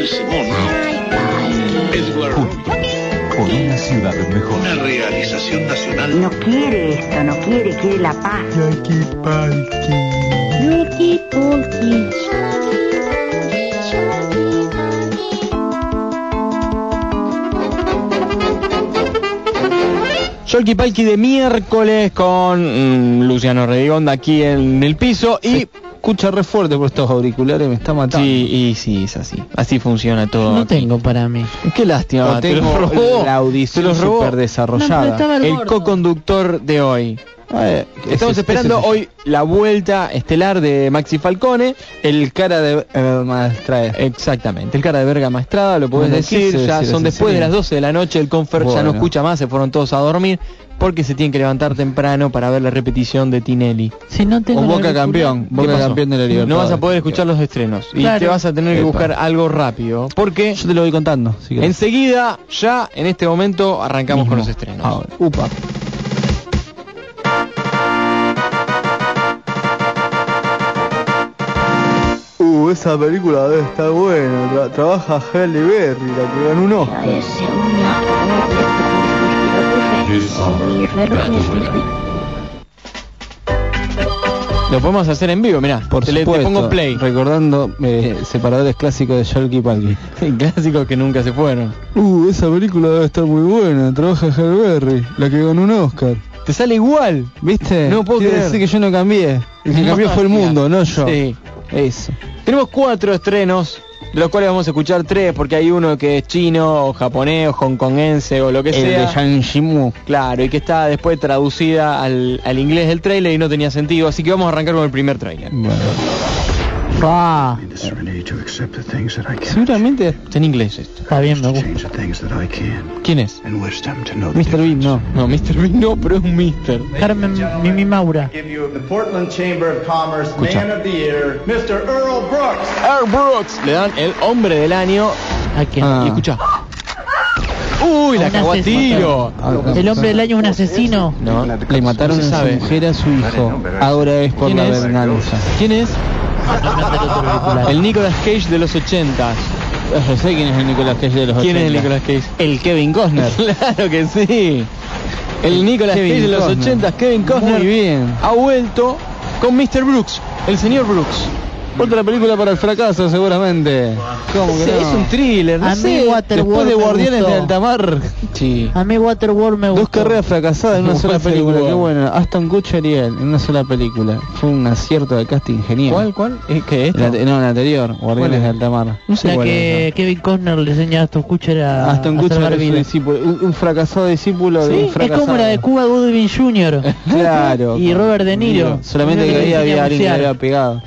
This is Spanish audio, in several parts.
Daniel Simón. Edward Por una ciudad mejor. Una realización nacional. No quiere esto, no quiere, quiere la paz. Yolki Palki de miércoles con mm, Luciano Redigonda aquí en el piso y Escucha re fuerte por estos auriculares, me está matando. Sí, y sí, es así. Así funciona todo. No aquí. tengo para mí. Qué lástima, No te los tengo robó. la audición te súper desarrollada. No, el co-conductor de hoy. Eh, Estamos esperando hoy la vuelta estelar de Maxi Falcone. el cara de eh, maestra. Exactamente, el cara de verga maestrada, lo puedes Bueno, ¿qué decir, ya decir son después de las 12 de la noche, el confer ya no escucha más, se fueron todos a dormir porque se tienen que levantar temprano para ver la repetición de Tinelli. Si no tengo O Boca campeón, ¿Qué Boca pasó? campeón de la Libertad. No vas a poder escuchar los estrenos y Claro. te vas a tener que Epa. buscar algo rápido porque Yo te lo voy contando. si enseguida, ya en este momento, arrancamos con los estrenos. Ahora. Upa. Uh, esa película debe estar buena. Tra- trabaja Halle Berry, la que ganó un Oscar. Lo podemos hacer en vivo, mirá. Por te, le- te supuesto. pongo play. Recordando eh, separadores clásicos de Sharky Palky. Clásicos que nunca se fueron. Uh, esa película debe estar muy buena. Trabaja Halle Berry, la que ganó un Oscar. Te sale igual. ¿Viste? No puedo Quiere creer. decir que yo no cambié. El que cambió fue el mundo, no yo. Sí. Eso. Tenemos cuatro estrenos, de los cuales vamos a escuchar tres, porque hay uno que es chino, o japonés, o hongkongense, o lo que El sea. de Yang Shimu. Claro, y que está después traducida al, al inglés del trailer y no tenía sentido, así que vamos a arrancar con el primer trailer. Bueno. Ah, The serenity to accept the things that I can. Seguramente Es en inglés esto. está bien, me gusta. ¿Quién es? Mr. Bean no. No, Mr. Bean no, pero es un Mr. Carmen Mimi Maura. Escucha. Earl Brooks. Le dan el hombre del año ¿A quién? Ah. y escucha. Uy, la cagó a tiro. El hombre del año es un asesino. No, Le mataron a su mujer a su hijo. Ahora es por ¿Quién la venganza. ¿Quién es? El Nicolas Cage de los 80. Yo sé quién es el Nicolas Cage de los ¿Quién es el 80. Nicolas Cage? El Kevin Costner. Claro que sí. El Nicolas Kevin Cage de los Costner. 80, Kevin Costner, Muy bien. ha vuelto con Mr. Brooks, el señor Brooks. Otra película para el fracaso, seguramente. ¿Cómo que Sí, no? es un thriller, no A mí. Waterworld Después de Guardianes de Altamar. Sí. A mí Waterworld me gustó. Dos carreras fracasadas en una ¿Cómo sola película, qué bueno. Aston Kutcher y él, en una sola película. Fue un acierto de casting genial. ¿Cuál, cuál? ¿Es que esto? La te- no, la anterior, ¿Cuál Guardianes es? de Altamar. No sé La cuál que es. Kevin Costner le enseña a Aston Kutcher a, Aston a Kutcher es un discípulo, un, un fracasado discípulo de un es fracasado. como la de Cuba Goodwin Jr. Claro. Y Robert De Niro. Solamente que ahí había alguien que le había pegado.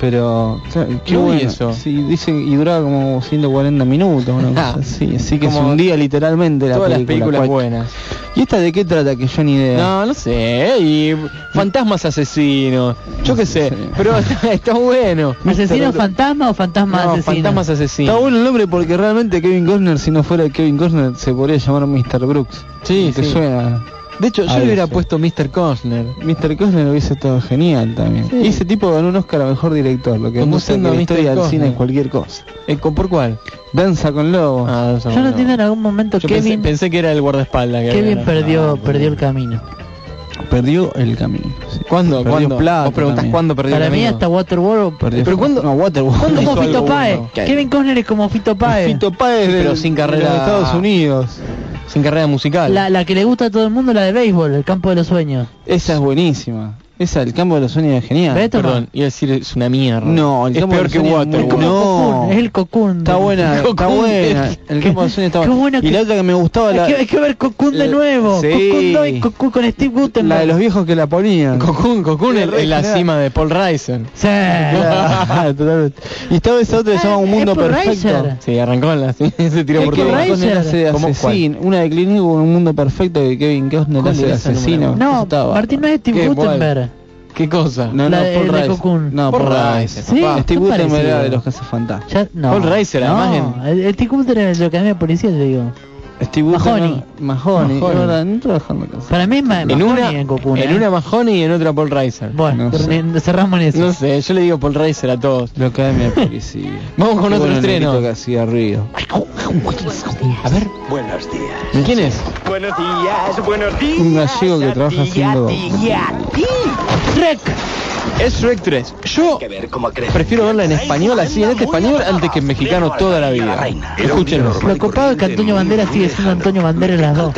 Pero, o sea, qué No bueno. eso. Sí, dicen, y duraba como 140 minutos, una Ah. cosa así. Así que Como se hundía literalmente la Todas las película. películas Cual- buenas. ¿Y esta de qué trata? Que yo ni idea. No, no sé. Y fantasmas asesinos. Yo qué sé. Pero está, está bueno. ¿Asesino fantasma o fantasma No, asesino? fantasmas asesinos. Está bueno el nombre porque realmente Kevin Costner, si no fuera Kevin Costner, se podría llamar Mr. Brooks. Sí, ¿Te sí. suena? De hecho, yo le hubiera puesto Mr. Costner. Mr. Costner hubiese estado genial también. Sí. Y ese tipo ganó un Oscar a Mejor Director, lo que demuestra que la historia del cine es cualquier cosa. Eh, ¿con- ¿Por cuál? Danza con Lobos. Ah, Yo no entiendo en algún momento Yo Kevin, pensé que era el guardaespaldas. que Kevin había- perdió, No, perdió el camino. Perdió el camino. sí. ¿Cuándo? Perdió ¿Cuándo? plata Vos preguntás también. cuándo perdió Para el mí camino. hasta Waterworld... Perdió Pero ¿cuándo- No, Waterworld. ¿Cuándo como Fito bueno. Kevin Costner es como Fito Páez. Fito del- Pero sin carrera- de los Estados Unidos. Sin carrera musical. La, la que le gusta a todo el mundo, la de béisbol, el campo de los sueños. Esa es buenísima. Esa, el campo de los sueños es genial. Toma. Perdón, iba a decir es una mierda. No, el es campo peor de que los sueños es muy Waterworld. bueno. No. Es el Cocoon. Está buena, está buena. El campo de los sueños está buena. buena Y que- la otra que me gustaba, la, Hay que, hay que ver Cocoon de la- nuevo. sí. Cocoon 2 y Cocoon con Steve Gutenberg. la de los viejos que la ponían. Sí, es, re es la cima de Paul Reiser. Sí. Totalmente. Y estaba esa otra que se llama Un Ah, Mundo Perfecto. Sí, arrancó en la... se tiró Es por que todo. De ¿Cómo asesino. Una de Clint Un Mundo Perfecto, que Kevin Costner ¿Cuál hace de asesino. No, Martín no es Steve. Gutenberg. ¿Qué cosa? No, no, La de- Paul. Cocoon. No, Paul Reiser. Sí, papá. Steve son Gutenberg era de los cazafantasmas. No. Paul Reiser, no, además El, el Steve Gutenberg es lo que a mí me policía, te digo. Steve Mahoney. Mahoney. Mahoney. no. Para mí es Ma- En Mahoney una, en Cocoon, en ¿eh? una Mahoney y en otra Paul Reiser. Bueno, No sé. cerramos en eso. No sé, yo le digo Paul Reiser a todos. La Academia de Policía. Vamos con Qué otro estreno. que hacía Río. A ver, Buenos días. ¿quién es? Buenos días, buenos días. Un gallego que trabaja haciendo... Shrek. Es Shrek 3. Yo prefiero verla en español, así en este español, antes que en mexicano toda la vida. Escúchenlo. Lo copado es que Antonio Bandera sigue siendo Antonio Bandera en las dos.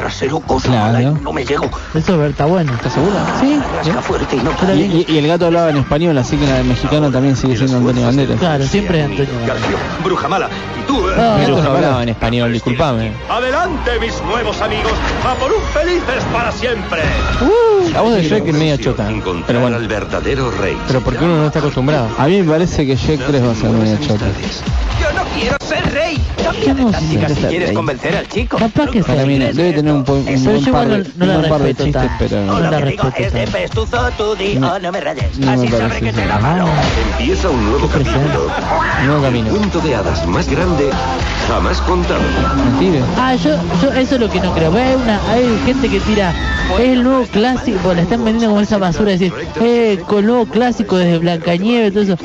Claro. no me llego. Eso está bueno. ¿Estás seguro? Sí. Fuerte y no la Y, el gato hablaba en español, así que en el mexicano también sigue siendo Antonio Banderas. Claro, siempre es Antonio Bandera. Bruja mala. Y tú, eh? Ah, no hablaba en español, disculpame. Adelante, mis nuevos amigos. A por un felices para siempre. La voz de Shrek es media chota. Pero bueno, verdadero pero porque uno no está acostumbrado. A mí me parece que Shrek 3 va a ser media chota. Yo no quiero ser rey. Cambia de táctica si quieres rey? convencer al chico. Capaz que Para sea. mí no- debe tener un, po- un Pero par de, no un la buen par de respeto chistes, tanto. pero... No Lo la que digo respeto es de pestuzo, tú di, No. oh, no me rayes. No me Así sabré que será malo. Empieza un nuevo capítulo. Nuevo camino. El cuento de hadas más grande jamás contado. Mentira. Ah, yo, yo eso es lo que no creo. Hay una, hay gente que tira, es el nuevo clásico, bueno, le están vendiendo como esa basura, decir, eh, con el nuevo clásico desde Blancanieves, todo eso.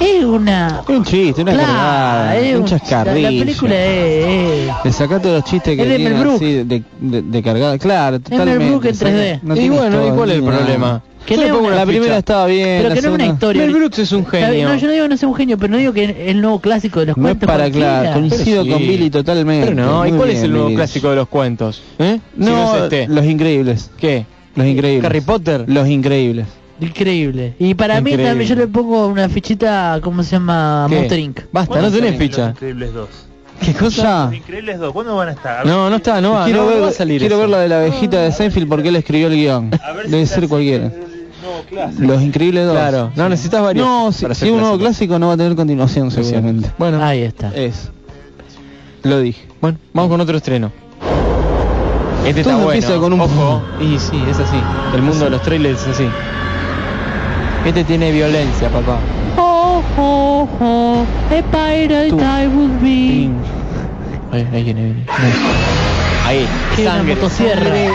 Es una, Es un chiste, una claro, cargada, es un chascarrillo. La, la película es, Le sacá todos los chistes que Es de tiene Mel Brooks. así de, de, de cargada. Claro, totalmente. En Saca- 3D. no y tiene bueno, ¿y cuál es el nada. problema? Que Yo no una- La primera estaba bien. pero que no es una historia. Mel Brooks es un genio. No, yo no digo que no sea un genio, pero no digo que es el nuevo clásico de los No es cuentos. para claro, coincido Pero con sí. Billy totalmente. Pero no, ¿y cuál bien, es el nuevo Billy. clásico de los cuentos? ¿Eh? Si No, es este. Los Increíbles. ¿Qué? Los Increíbles. ¿Harry Potter? Los Increíbles. Increíble. Y para mí Increíble. también yo le pongo una fichita, ¿cómo se llama? ¿Qué? Monster Inc. Basta, no tenés ficha. Increíbles 2. ¿Qué cosa? Increíbles 2, ¿cuándo van a estar? No, no está, no va, quiero no, ver, no va a salir quiero eso. ver la de la abejita de Seinfeld porque él escribió el guion. Debe ser cualquiera. Los Increíbles 2. Claro, no necesitas varios. No, si, si un nuevo clásico. no va a tener continuación seguramente. Bueno, Ahí está. Es. Lo dije. bueno, vamos con otro estreno. Este está Todo bueno. empieza con un- Ojo. Y sí, es así. El mundo de los trailers es así. Este tiene violencia, papá. Oh, oh, oh, a pirate Tú. I would be. Ahí, ahí viene, viene. Ahí, sangre, motosierra. sangre.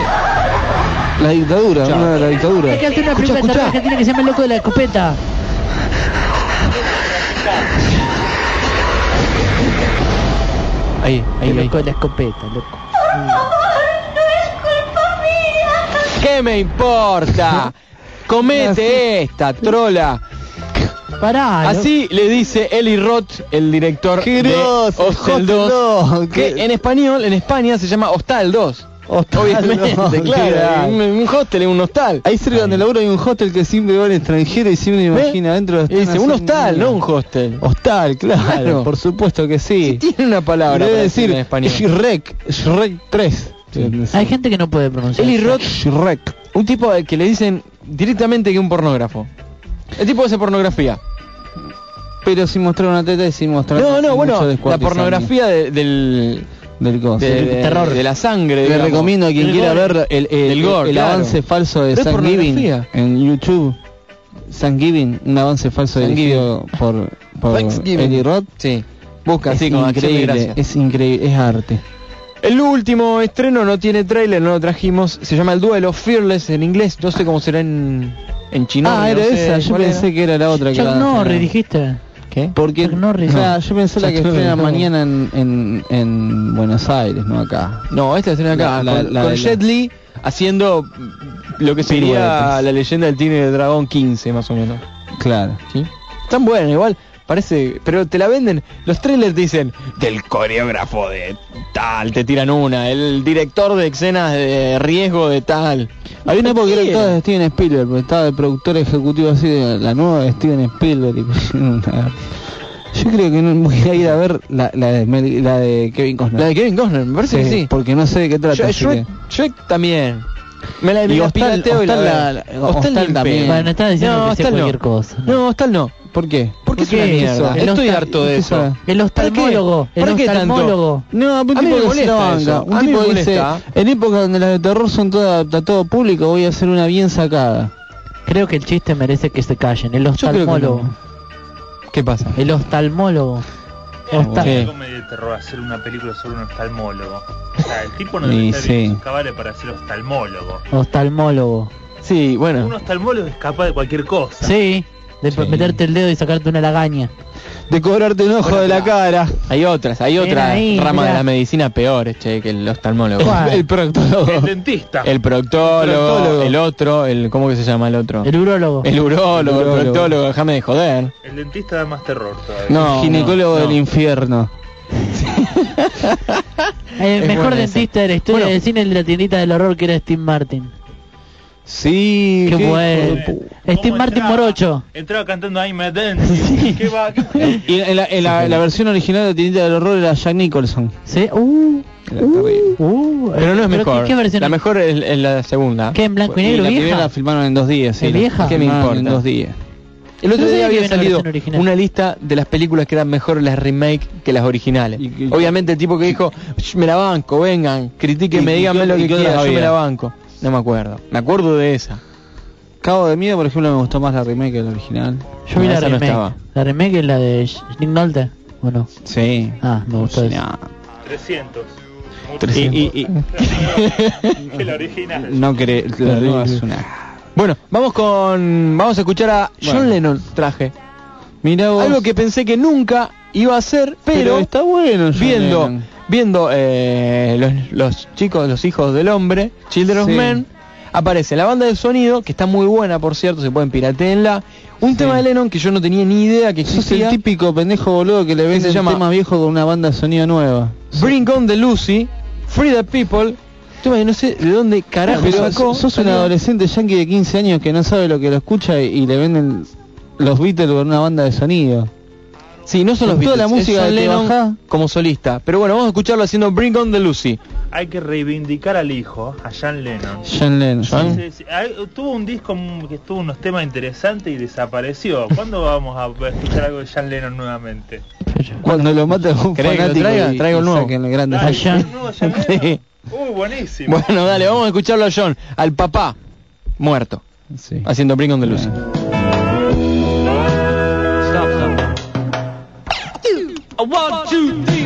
La dictadura, Chao. una de la dictadura. Hay que hacer una Escucha, película escucha. argentina que se llama El loco de la escopeta. Ahí, ahí, El ahí. loco de la escopeta, loco. ¿Qué me importa? Comete esta, trola. Pará. Así le dice Eli Roth, el director Qué de grosso, Hostel Hostel 2, 2, que en español, en España se llama Hostal 2. Hostal Obviamente, 2, claro, un, un hostel es un hostal. Ahí cerca donde laburo hay un hostel que siempre va en extranjero y siempre imagina adentro. Y dice, un hostal, no un hostel. Hostal, claro, Claro. por supuesto que Si sí. tiene una palabra Debe para decir en español. Shrek, Shrek 3. Hay gente que no puede pronunciar. Eli. Roth, Shrek. Un tipo al que le dicen directamente que es un pornógrafo. El tipo hace pornografía. Pero sin mostrar una teta y sin mostrar No, no, bueno, la pornografía de- del del de, del terror. de la sangre. Le recomiendo a quien Del quiera gore. ver el, el, Del gore, el claro. avance falso de es Thanksgiving pornografía. en YouTube. Thanksgiving, un avance falso Thanksgiving. dirigido por, por. Eli Roth. Sí. Busca Es así con acción de increíble, es increíble, es arte. El último estreno no tiene trailer, no lo trajimos. Se llama El Duelo, Fearless en inglés. No sé cómo será en, en chino. ah, no era sé esa, yo pensé era. que era la otra que Chuck la- Norris, dijiste. ¿Qué? Porque Chuck Norris. o sea, No. yo pensé la que estrena no. mañana en, en, en Buenos Aires, no acá. No, esta estrena acá. La- la- con la con de la- Jet Li haciendo lo que sería la leyenda del Tigre del Dragón 15, más o menos. Claro. ¿Sí? Están buenas, igual. Parece, pero te la venden. Los trailers dicen del coreógrafo de tal, te tiran una, el director de escenas de riesgo de tal. Hay una época que era de Steven Spielberg, porque estaba de productor ejecutivo así de la nueva de Steven Spielberg. y pusieron una- Yo creo que no voy a ir a ver la, la, de, Mel- la de Kevin Costner. La de Kevin Costner, me parece que sí. Porque no sé de qué trata. Shrek, que- Shrek también. Me la, me Y la Hostal- pirateo y la Hostal Hostal Hostal también. pedo. Bueno, estaba diciendo No, que sea Hostal no. cualquier cosa. No, Hostal no. ¿Por qué? Porque es ¿Por una qué? mierda. El Estoy hostal- harto de ¿qué eso. El ¿Para qué? oftalmólogo, el ¿Para qué tanto? oftalmólogo. No, un A mí tipo me molesta eso. Un A mí me tipo dice, en época donde las de terror son todas para todo público, voy a hacer una bien sacada. Creo que el chiste merece que se callen. El oftalmólogo. ¿Qué pasa? El oftalmólogo. Ofta- Sí. ¿Cómo de terror hacer una película sobre un oftalmólogo? O sea, el tipo no debe estar en sí. sus cabales para ser oftalmólogo. Oftalmólogo. Sí, bueno. Un oftalmólogo es capaz de cualquier cosa. Sí, de Sí. meterte el dedo y sacarte una lagaña. De cobrarte un ojo de la cara. Hay otras, hay ahí, ramas de la medicina peores, che, que el oftalmólogo. ¿Cuál? El proctólogo. El dentista. El proctólogo, El proctólogo. el otro, el ¿cómo que se llama el otro? El urólogo. El urólogo, el, El proctólogo, déjame de joder. El dentista da más terror todavía. No, el ginecólogo no, del no. infierno. El mejor esa. dentista de la historia Bueno. del cine el de la tiendita del horror que era Steve Martin. Sí, Qué qué- bueno. ¿Cómo Steve Martin entraba? Morocho. Entraba cantando I'm a dentist. ¿Qué va? Y en la, en la- la versión original de Tinita del Horror era Jack Nicholson. Sí, uh, terrible. uh, Pero no es ¿qué- mejor. ¿Qué, versión? La mejor es, es la segunda. ¿Qué en blanco y Y negro la primera la vieja? filmaron en dos días. Sí, ¿Es la- vieja? ¿Qué me filmaron importa? En dos días. El otro No día que había salido una lista de las películas que eran mejores las remake que las originales. Y- y- Obviamente el tipo que dijo, "Sh, me la banco, vengan, critiquenme, ¿Y- y díganme lo y que quieran, yo me la banco. No me acuerdo. Me acuerdo de esa. Cabo de Miedo, por ejemplo, me gustó más la remake que la original. Yo vi la esa no remake. estaba. la remake es la de Nick Nolte, ¿o no? Sí. Ah, me gustó Sí, eso. no. 300. Y, y- y- Que la original. no querés, la nueva es una... Bueno, vamos con... Vamos a escuchar a John Bueno. Lennon, traje. Mira vos. Algo que pensé que nunca iba a hacer, pero, está bueno John viendo Lennon. Viendo eh, los, los chicos, los hijos del hombre, Children of Sí. Men, aparece la banda de sonido, que está muy buena, por cierto, se pueden piratearla. Un Sí. tema de Lennon que yo no tenía ni idea que Sos el existía. típico pendejo boludo que le vende llama? tema viejo con una banda de sonido nueva. Bring on the Lucy, Free the People. No sé de dónde carajo Pero sacó. sos un adolescente yankee de 15 años que no sabe lo que lo escucha y, y le venden los Beatles con una banda de sonido. Sí, no son los toda Beatles, la música te Lennon como solista. Pero bueno, vamos a escucharlo haciendo Bring on the Lucy. Hay que reivindicar al hijo, a John Lennon. John Lennon. John- Sí, sí, hay- tuvo un disco que tuvo unos temas interesantes y desapareció. ¿Cuándo vamos a escuchar algo de John Lennon nuevamente? Cuando lo mata un ¿Querés que lo fanático traiga? y- Traigo el y nuevo. el grande. ¿un Lennon? Sí. Uy, buenísimo. Bueno, dale, vamos a escucharlo a John, al papá muerto, Sí. haciendo Bring on the Lucy. One, two, three.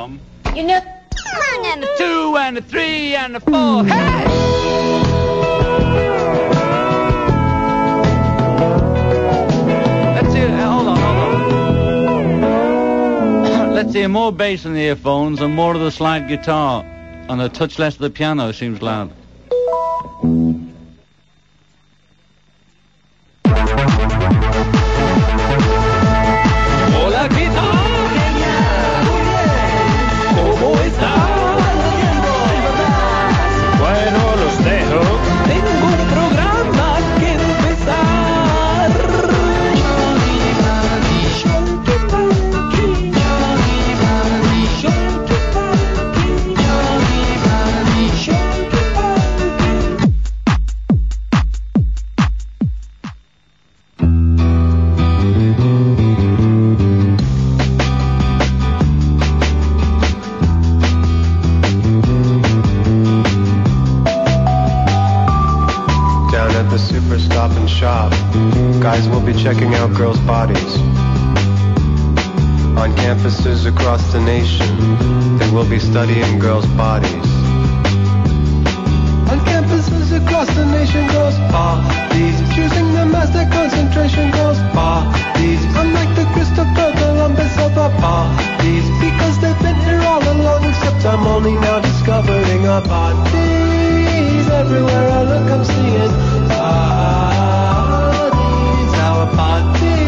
Some. You know, And a two and a three and a four. Hey! Let's hear. uh, Hold on, hold on. Let's hear more bass in the earphones and more of the slide guitar, and a touch less of the piano seems loud. Campuses across the nation, they will be studying girls' bodies. On campuses across the nation, girls' bodies. Choosing them as their concentration, girls' bodies. Unlike the Christopher Columbus of our bodies, because they've been here all along, except I'm only now discovering our bodies. Everywhere I look, I'm seeing bodies. Our bodies.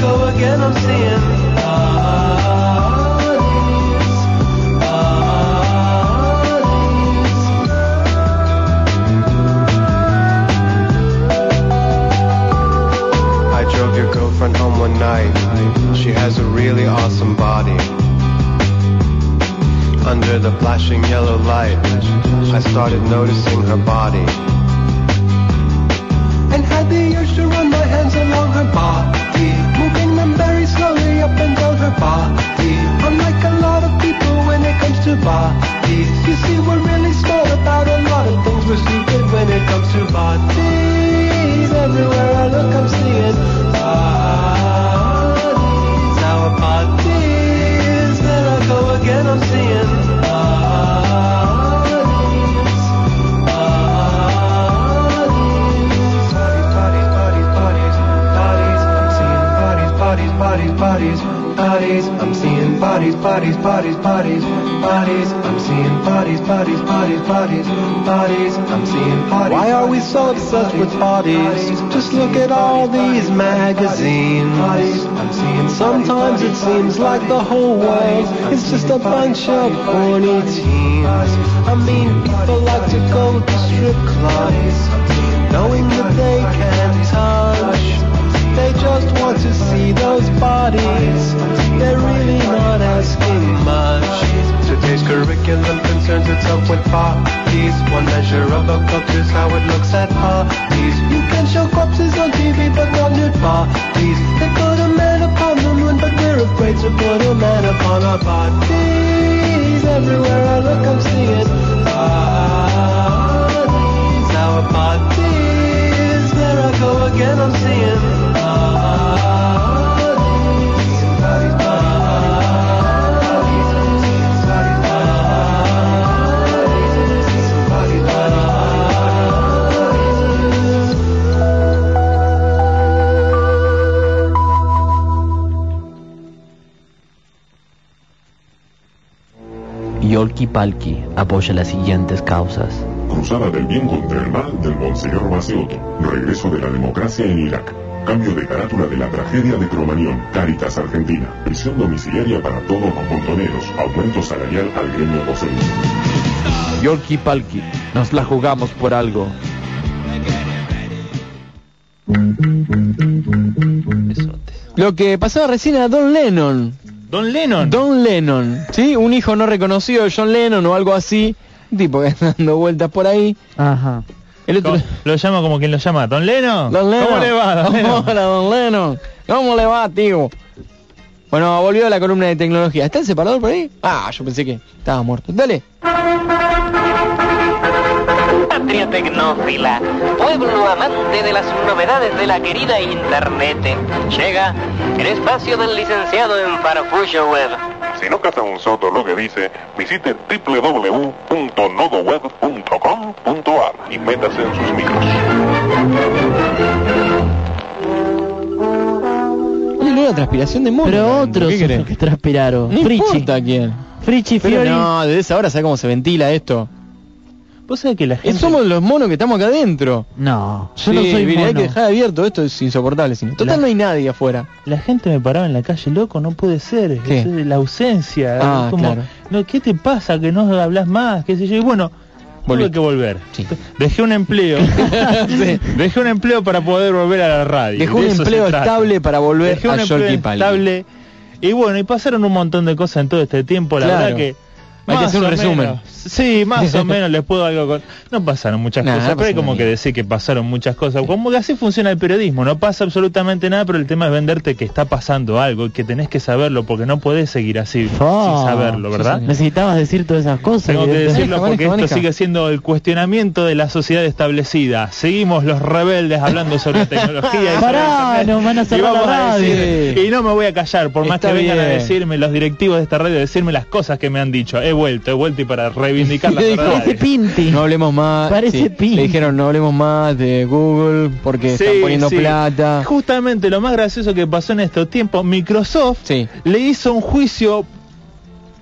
Go again, I'm seeing bodies. Bodies. I drove your girlfriend home one night. She has a really awesome body. Under the flashing yellow light, I started noticing her body. Bodies, you see we're really smart about a lot of things. We're stupid when it comes to bodies. Everywhere I look, I'm seeing bodies. Our bodies. There I go again, I'm seeing bodies. Bodies. Bodies, bodies, bodies, bodies. I'm seeing bodies, bodies, bodies, bodies. Bodies, I'm seeing bodies, bodies, bodies, bodies, bodies. I'm seeing bodies, bodies, bodies, bodies, bodies. I'm seeing bodies. Why are we so obsessed with bodies? Just look at all these magazines. I'm seeing sometimes it seems like the whole world is just a bunch of horny teens. I mean, people like to go to strip clubs, knowing that they can touch. Just want to see those bodies. They're really not asking much. Today's curriculum concerns itself with bodies. One measure of a culture is how it looks at parties. You can show corpses on TV, but not nude bodies. They put a man upon the moon, but we're afraid to put a man upon our bodies. Everywhere I look, I'm seeing bodies. Our bodies. There I go again, I'm seeing Yolki Palki apoya las siguientes causas. Cruzada del bien contra el mal del Monseñor Maceoto. Regreso de la democracia en Irak. Cambio de carátula de la tragedia de Cromañón. Caritas Argentina. Prisión domiciliaria para todos los montoneros. Aumento salarial al gremio docente. Yolki Palki, nos la jugamos por algo. Lo que pasaba recién a Don Lennon. Don Lennon. Don Lennon, ¿sí? Un hijo no reconocido de John Lennon o algo así. Un tipo que está dando vueltas por ahí. Ajá. El otro... ¿Cómo- Lo llama como quien lo llama. ¿Don Lennon. ¿Cómo le va, Don Lennon? Hola, Don Lennon. ¿Cómo le va, tío? Bueno, volvió a la columna de tecnología. ¿Está el separador por ahí? Ah, yo pensé que estaba muerto. Dale. patria tecnófila, pueblo amante de las novedades de la querida Internet. Llega el espacio del licenciado en Farfullo Web. Si no caza un soto lo que dice, visite www.nodoweb.com.ar y métase en sus micros. Y luego la transpiración de mono. Pero otros ¿Qué son querés? los que transpiraron. No Frichi. importa quién. Frichi Pero Fiori. no, desde esa hora, ¿sabes cómo se ventila esto? Vos sabés que la gente... Somos los monos que estamos acá adentro. No, yo Sí, no soy mire, hay mono. que dejar abierto, esto es insoportable. si no. Total La- no hay nadie afuera. La gente me paraba en la calle, loco, no puede ser. ¿Qué? Es la ausencia. Ah, es como, claro. no, ¿Qué te pasa que no hablas más? ¿Qué sé yo? Y bueno, tuve que volver. Sí. Dejé un empleo. Dejé un empleo para poder volver a la radio. Dejó De un empleo estable para volver Dejé a un empleo estable. Y bueno, y pasaron un montón de cosas en todo este tiempo. La Claro. verdad que... Hay que más hacer un resumen. menos- sí, más o menos les puedo algo con... No pasaron muchas Nah, cosas, no pero hay como nada. que decir que pasaron muchas cosas. Como que así funciona el periodismo, no pasa absolutamente nada, pero el tema es venderte que está pasando algo y que tenés que saberlo porque no podés seguir así sin saberlo, ¿verdad? Necesitabas decir todas esas cosas. Tengo que decirlo Maneja, porque maneja, esto sigue siendo el cuestionamiento de la sociedad establecida. Seguimos los rebeldes hablando sobre tecnología. y Pará, nos van a cerrar vamos la a radio. decir- y no me voy a callar, por más que vengan a decirme los directivos de esta radio, decirme las cosas que me han dicho. Vuelto, he vuelto y para reivindicar. Parece Pinti. No hablemos más. Parece sí, Pinti. Le dijeron no hablemos más de Google porque Sí, están poniendo sí. plata. Justamente lo más gracioso que pasó en estos tiempos, Microsoft Sí. le hizo un juicio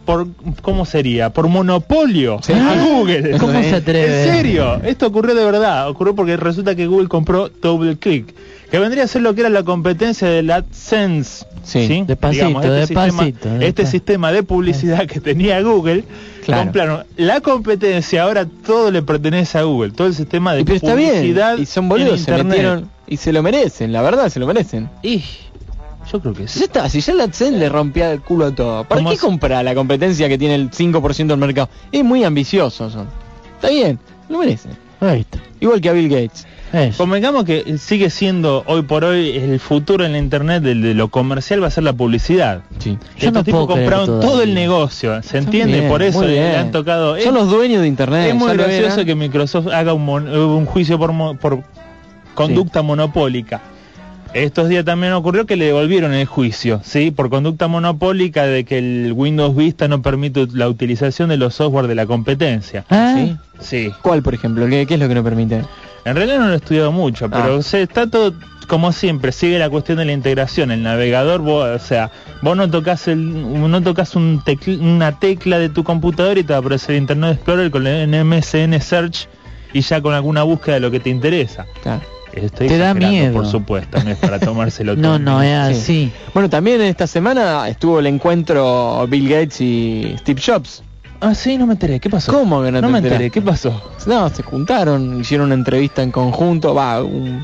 por ¿cómo sería? Por monopolio Sí. a Google. ¿Cómo se atreve? En serio, esto ocurrió de verdad, ocurrió porque resulta que Google compró DoubleClick, que vendría a ser lo que era la competencia del AdSense. Sí. Despacito, este despacito, Sistema, este sistema de publicidad que tenía Google, Claro. compraron la competencia, ahora todo le pertenece a Google, todo el sistema de Y pero está bien. publicidad Y son boludos, en se metieron y se lo merecen, la verdad se lo merecen. Y yo creo que Ya sí. está, si ya la AdSense le rompía el culo a todo. ¿Para ¿Cómo qué es? comprar la competencia que tiene el 5% del mercado? Es muy ambicioso son. Está bien, lo merecen. Ahí está. Igual que a Bill Gates. Eso. Convengamos que sigue siendo hoy por hoy el futuro en la internet de, de lo comercial va a ser la publicidad. Sí. Yo Estos no tipos compraron todavía. todo el negocio, ¿se entiende? Bien, por eso le, han tocado. Son los dueños de internet. es muy ya gracioso que Microsoft haga un, mon- un juicio por, mo- por conducta monopólica. Estos días también ocurrió que le devolvieron el juicio, ¿sí? Por conducta monopólica de que el Windows Vista no permite la utilización de los software de la competencia. Ah, ¿Sí? Sí. ¿Cuál, por ejemplo? ¿Qué, qué es lo que no permite? En realidad no lo he estudiado mucho, pero Ah. se está todo como siempre, sigue la cuestión de la integración. El navegador, vos, o sea, vos no tocas el, no tocas un tecl- una tecla de tu computador y te va a aparecer Internet Explorer con el MSN Search y ya con alguna búsqueda de lo que te interesa. Claro. Estoy Te da miedo. por supuesto, no es para tomárselo todo. No, no, es Sí. así. Bueno, también esta semana estuvo el encuentro Bill Gates y Steve Jobs. Ah, sí, no me enteré. ¿Qué pasó? ¿Cómo que no, No te me enteré. ¿Qué pasó? No, se juntaron, hicieron una entrevista en conjunto, va, un-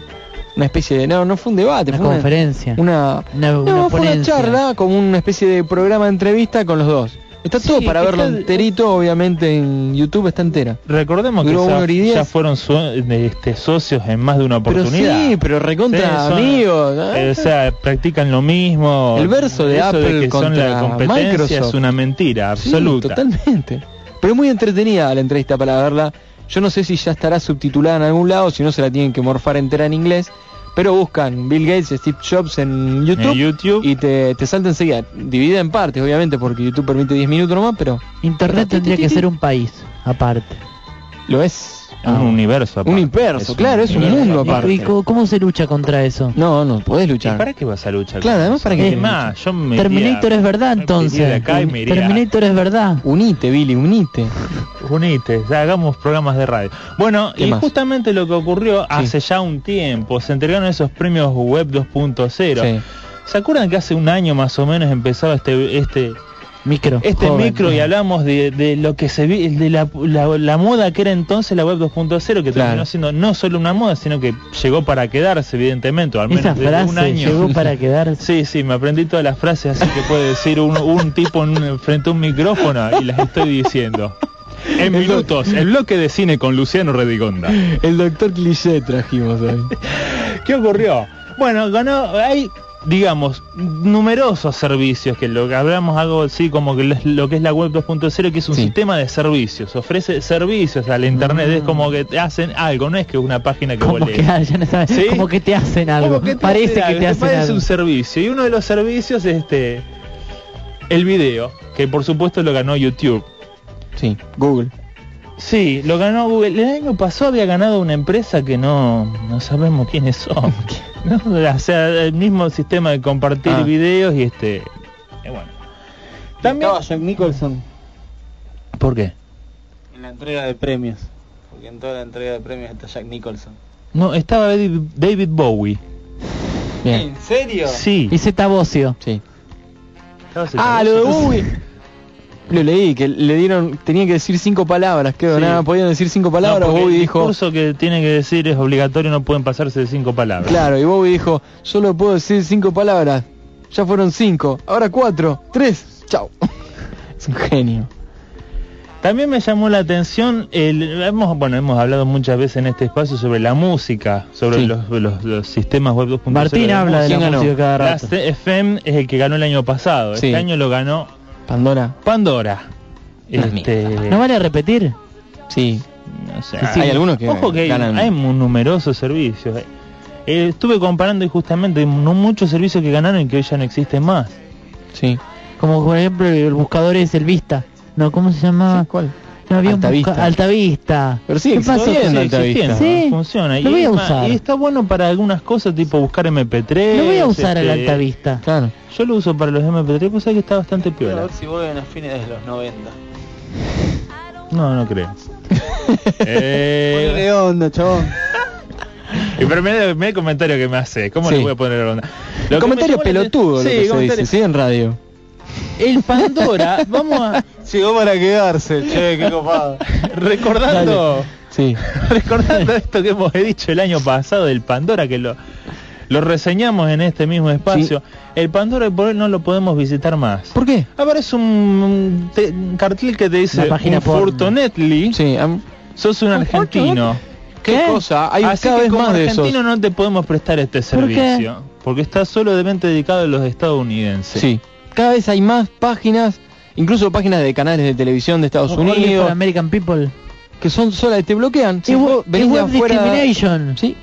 una especie de... No, no fue un debate, Una fue una- conferencia. Una, Una, no, una fue una charla como una especie de programa de entrevista con los dos. Está todo Sí, para verlo está- enterito, obviamente en YouTube está entera. Recordemos que Duró ya, fueron su- este, socios en más de una Pero oportunidad. sí, pero recontra Sí, son- amigos. ¿no? Eh, o sea, practican lo mismo. El verso de Eso Apple que son la contra competencia Microsoft. es una mentira Sí, absoluta. totalmente. Pero es muy entretenida la entrevista para verla. Yo no sé si ya estará subtitulada en algún lado, si no se la tienen que morfar entera en inglés. Pero buscan Bill Gates y Steve Jobs en YouTube, En YouTube. y te, te salta enseguida. Dividida en partes, obviamente, porque YouTube permite 10 minutos nomás, pero Internet tendría que ser un país, aparte. lo es. Un universo. aparte. Un universo, Es claro, es un mundo ¿Y- aparte. ¿Y cómo, se lucha contra eso? No, no, podés ¿Y luchar. para qué vas a luchar? Claro, además, eso? ¿para qué más, yo me Terminator iría- es verdad me entonces. iría de acá y me iría- Terminator es verdad. Unite, Billy, unite. Unite, ya hagamos programas de radio. Bueno, ¿Qué y más? justamente lo que ocurrió hace ya un tiempo, se entregaron esos premios Web 2.0. Sí. ¿Se acuerdan que hace un año más o menos empezaba este este Micro. este joven. micro y hablamos de, de lo que se vi, de la, la- la moda que era entonces la web 2.0 que Claro. terminó siendo no solo una moda, sino que llegó para quedarse evidentemente, o al menos Esa un año. llegó para quedarse. Sí, sí, me aprendí todas las frases así que puede decir un, un tipo en frente a un micrófono y las estoy diciendo. En minutos, el bloque de cine con Luciano Redigonda. El doctor cliché trajimos hoy. ¿Qué ocurrió? Bueno, ganó, hay digamos, numerosos servicios, que lo que hablamos algo así como que lo, que es la web 2.0, que es un Sí. sistema de servicios, ofrece servicios a la internet, es como que te hacen algo, no es que una página que Como que, no ¿Sí? como que te hacen algo. Que te Parece hacen que algo, te hacen algo. un servicio. Y uno de los servicios es este el video, que por supuesto lo ganó YouTube. Sí, Google. Sí, lo ganó Google. El año pasado había ganado una empresa que no, no sabemos quiénes son. ¿no? O sea, el mismo sistema de compartir Ah. videos y este... eh, bueno. También... Estaba Jack Nicholson ¿Por qué? en la entrega de premios. Porque en toda la entrega de premios está Jack Nicholson. No, estaba David, David Bowie. Bien. ¿En serio? Sí. Y Zeta Bocio. Sí. Ah, lo de Bowie. Lo leí, que le dieron, tenía que decir cinco palabras, creo, Sí. nada, podían decir cinco palabras, No, el dijo, discurso que tiene que decir es obligatorio, no pueden pasarse de cinco palabras. claro, y Bowie dijo, solo puedo decir cinco palabras, ya fueron cinco, ahora cuatro, tres, chao. es un genio. También me llamó la atención, el, hemos, bueno, hemos hablado muchas veces en este espacio sobre la música, sobre Sí. los, los- los sistemas web 2.0. Martín habla de música. la música cada La rato. CFM es el que ganó el año pasado, Sí. este año lo ganó Pandora, Pandora. Este, ¿No vale repetir? sí, o sea, Sí, hay algunos que Ojo que hay, ganan. hay mu- numerosos servicios. Eh, estuve comparando y justamente no muchos servicios que ganaron y que hoy ya no existen más. sí. Como por ejemplo el buscador es el Vista. No, ¿cómo se llama? ¿Cuál? No había un Altavista. busca- Altavista. Pero sigue ¿Qué pasó? existiendo Sí, Altavista. existiendo, Sí, funciona. lo y, voy a es ma- usar. y está bueno para algunas cosas, tipo buscar MP3. Lo voy a usar el este, Altavista. Claro. Yo lo uso para los MP3, pues que está bastante Voy a piola. ver si vuelven a fines de los 90. No, no creo. eh, Ponele onda, chabón. y pero mira, mira el comentario que me hace. ¿Cómo Sí. le voy a poner onda? Lo El me comentario la pelotudo, Sí, lo que se comentario- dice, sí, en radio. El Pandora, vamos a... Llegó para quedarse, che, qué copado. Recordando... Sí. Recordando esto que hemos dicho el año pasado del Pandora, que lo, lo reseñamos en este mismo espacio, el Pandora por hoy no lo podemos visitar más. ¿Por qué? Aparece un, un te- un cartel que te dice página un porno. Fortunately, Sí, sos un argentino. ¿Qué, cosa? Hay Así cada que vez como más de esos. argentino no te podemos prestar este ¿Por qué? servicio, porque está solamente dedicado a los estadounidenses. Sí. Cada vez hay más páginas, incluso páginas de canales de televisión de Estados Unidos, American People. que son solas, te bloquean. Si Es web, web afuera- discrimination. Sí,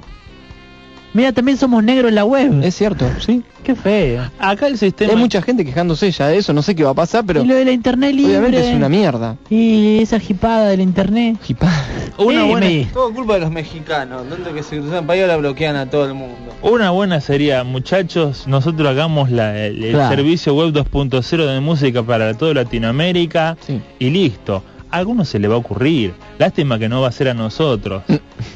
Mira, también somos negros en la web. es cierto, sí. Qué feo. Acá el sistema Hay mucha gente quejándose ya de eso, no sé qué va a pasar, pero y lo de la internet libre. obviamente es una mierda. Y esa jipada de la internet. una Eh, buena me- Todo culpa de los mexicanos, tanto que se cruzan para allá la bloquean a todo el mundo. Una buena sería, muchachos, nosotros hagamos la- el, el Claro. servicio web 2.0 de música para toda Latinoamérica Sí. y listo. A alguno se le va a ocurrir. Lástima que no va a ser a nosotros.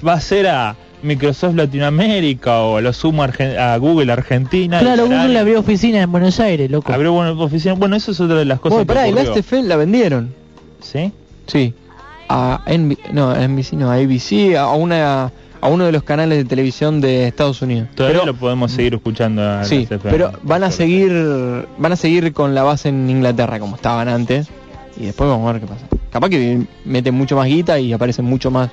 Va a ser a Microsoft Latinoamérica o a lo sumo Argen- a Google Argentina. Claro, Google abrió oficina en Buenos Aires, loco. Abrió buena oficina. Bueno, eso es otra de las cosas Bueno, pará, que y ocurrió. Last.fm la vendieron. ¿Sí? Sí. A NB no, a NBC, no, a ABC, a una a uno de los canales de televisión de Estados Unidos. Todavía Pero- lo podemos seguir escuchando a Sí, Last FM. pero van a seguir van a seguir con la base en Inglaterra como estaban antes y después vamos a ver qué pasa. Capaz que meten mucho más guita y aparecen mucho más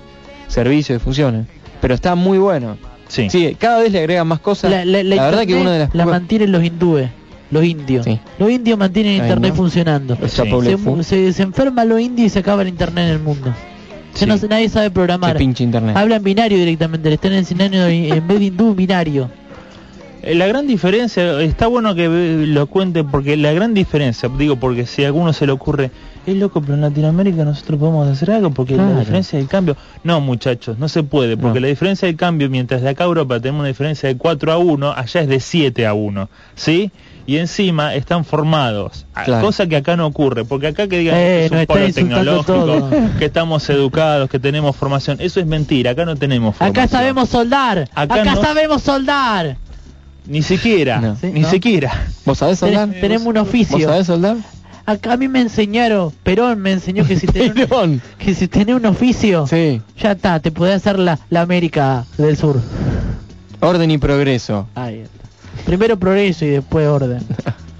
servicios y funciones, pero está muy bueno. Sí. Sí, cada vez le agregan más cosas. La, la- la verdad que una de las la pocas- mantienen los hindúes, los indios. Sí. Los indios mantienen Ahí, internet ¿no? funcionando. Los Se, se, se enferman los indios y se acaba el internet en el mundo. Ya Sí. no, sé- nadie sabe programar. Pinche internet. Hablan binario directamente, le están enseñando en en vez de hindú binario. Eh, La gran diferencia, está bueno que lo cuente porque la gran diferencia, digo, porque si a alguno se le ocurre, es loco, pero en Latinoamérica nosotros podemos hacer algo porque Claro. la diferencia del cambio, no muchachos, no se puede, porque No. la diferencia del cambio, mientras de acá a Europa tenemos una diferencia de 4 a 1, allá es de 7 a 1, ¿sí? Y encima están formados, a- Claro. cosa que acá no ocurre, porque acá que digan Eh, que es nos un polo tecnológico, todo. que estamos educados, que tenemos formación, eso es mentira, acá no tenemos formación. Acá sabemos soldar. Acá Acá, no- sabemos soldar. Ni siquiera, No. ni ¿no? siquiera. ¿Vos sabés soldar? Ten- tenemos un ¿Vos oficio. sabés soldar? Acá a mí me enseñaron, Perón me enseñó que si tenés, un, que si tenés un oficio, Sí. ya está, te podés hacer la, la América del Sur. Orden y progreso. Ahí está. Primero progreso y después orden.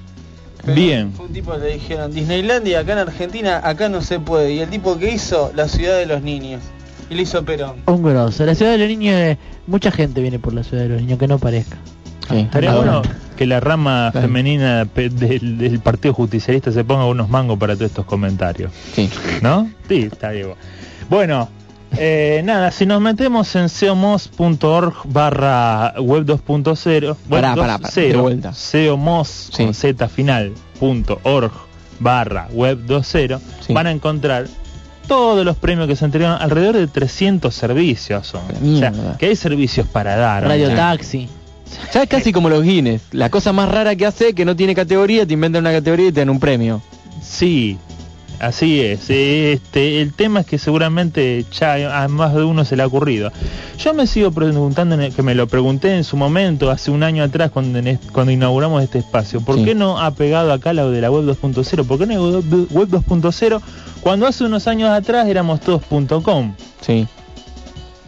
Bien. Fue un tipo que le dijeron Disneylandia acá en Argentina, acá no se puede. Y el tipo que hizo la ciudad de los niños. Y lo hizo Perón. Un grosso. La ciudad de los niños, eh, mucha gente viene por la ciudad de los niños, que no parezca. Estaría bueno que la rama femenina del, del Partido Justicialista se ponga unos mangos para todos estos comentarios. Sí. ¿No? Sí, está bien. Bueno, eh, nada, si nos metemos en seomos.org barra web 2.0, web Pará, pará, pará, de 2.0, vuelta. seomos con z final punto org barra web 2.0, van a encontrar todos los premios que se entregaron, alrededor de 300 servicios son. O sea, que hay servicios para dar. Radio ¿no? Taxi. Ya es casi como los Guinness. La cosa más rara que hace que no tiene categoría, te inventan una categoría y te dan un premio. Sí, así es. Este, el tema es que seguramente ya a más de uno se le ha ocurrido. Yo me sigo preguntando, que me lo pregunté en su momento, hace un año atrás, cuando, cuando inauguramos este espacio, ¿por Sí. qué no ha pegado acá lo de la web 2.0? ¿Por qué no hay web web 2.0 cuando hace unos años atrás éramos todos .com? Sí,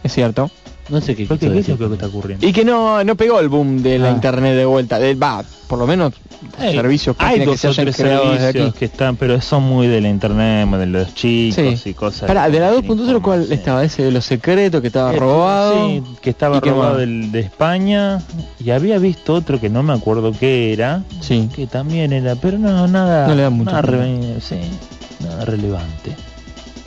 es cierto. No sé qué ¿Por qué? quiso ¿Qué es decir. lo que está ocurriendo? Y que no, no pegó el boom de la Ah. internet de vuelta. De, va, por lo menos Hey, servicios hay páginas que dos se hayan creado desde aquí. que están, pero son muy de la internet, de los chicos Sí. y cosas. Pará, de la que 2.0 ¿cuál estaba? Ese de los secretos que estaba Eh, robado. Sí, que estaba ¿Y qué robado del- de España. Y había visto otro que no me acuerdo qué era. Sí. Que también era, pero no, nada. No le dan mucho nada, valor. re- sí, nada relevante.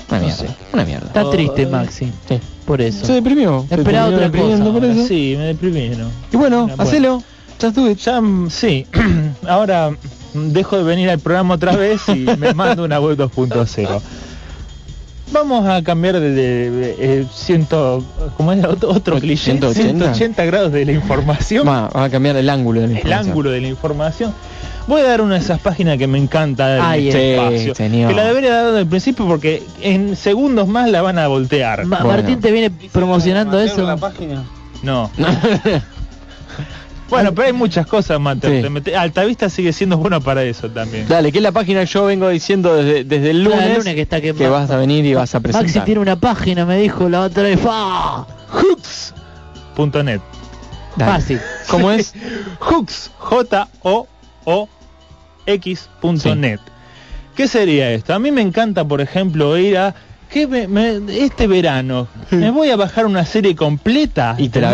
Una No mierda. sé. Una mierda. Está triste, Maxi. Sí. Por eso. Se deprimió. Esperaba otra deprimiendo cosa. por eso. Sí, me deprimieron. Y bueno, Bueno. hacelo. Just do it. Ya, mm, sí. Ahora mm, dejo de venir al programa otra vez y me mando una web 2.0. Vamos a cambiar de, de- de, eh, ciento, ¿cómo es? Otro, otro cliché, 180. 180 grados de la información. Va, va a cambiar el ángulo de la el información. ángulo de la información. Voy a dar una de esas páginas que me encanta en Ay, este sí, espacio. señor. Que la debería dar desde el principio porque en segundos más la van a voltear. Ma- Bueno. Martín te viene promocionando eso. No. bueno, pero hay muchas cosas, Mateo. Sí. Te mete- Altavista sigue siendo bueno para eso también. Dale, que es la página que yo vengo diciendo desde, desde el Claro, lunes, el lunes que está que que vas a venir y vas a Maxi presentar. tiene una página, me dijo la otra vez. ¡Fa! Hooks.net. Fácil. ¿Cómo es? Hooks, J-O-O-X.net. ¿Qué sería esto? A mí me encanta, por ejemplo, ir a... que me- me- este verano me voy a bajar una serie completa Y te la.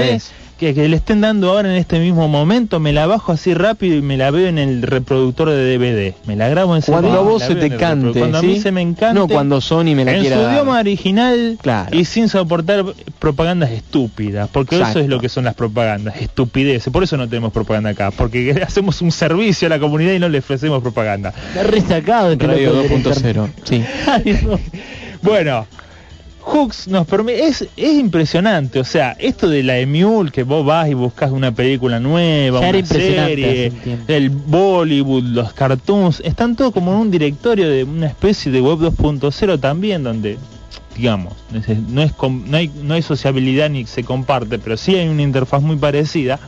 Que, que le estén dando ahora en este mismo momento me la bajo así rápido y me la veo en el reproductor de DVD me la grabo en Cuando CD, a vos se te en cante, cuando a ¿sí? mí se me encanta No cuando Sony me la en quiera su dar. idioma original Claro. y sin soportar propagandas estúpidas, porque eso es lo que son las propagandas, estupideces. Por eso no tenemos propaganda acá, porque hacemos un servicio a la comunidad y no le ofrecemos propaganda. Está resacado este Radio loco del internet. 2.0. Sí. Ay, no. Bueno, Hooks nos permite, es, es impresionante, o sea, esto de la Emule, que vos vas y buscas una película nueva, Ya una serie, el Bollywood, los cartoons, están todos como en un directorio de una especie de web 2.0 también, donde digamos, no es- no, es com- no, hay, no hay sociabilidad ni se comparte, pero sí hay una interfaz muy parecida,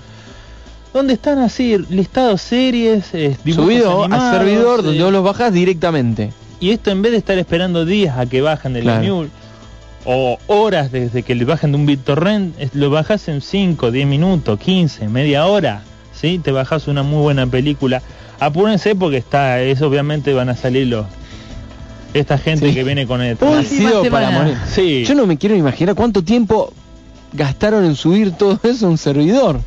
donde están así listados series, eh, Subido servidor donde eh, vos los bajás directamente. y esto en vez de estar esperando días a que bajen del Claro. Mule o horas desde que le bajen de un BitTorrent, lo bajas en 5, 10 minutos, 15, media hora, ¿sí? Te bajas una muy buena película. Apúrense porque está, es obviamente van a salir los esta gente Sí. que viene con el Nacido para morir. Sí. Yo no me quiero imaginar cuánto tiempo gastaron en subir todo eso a un servidor.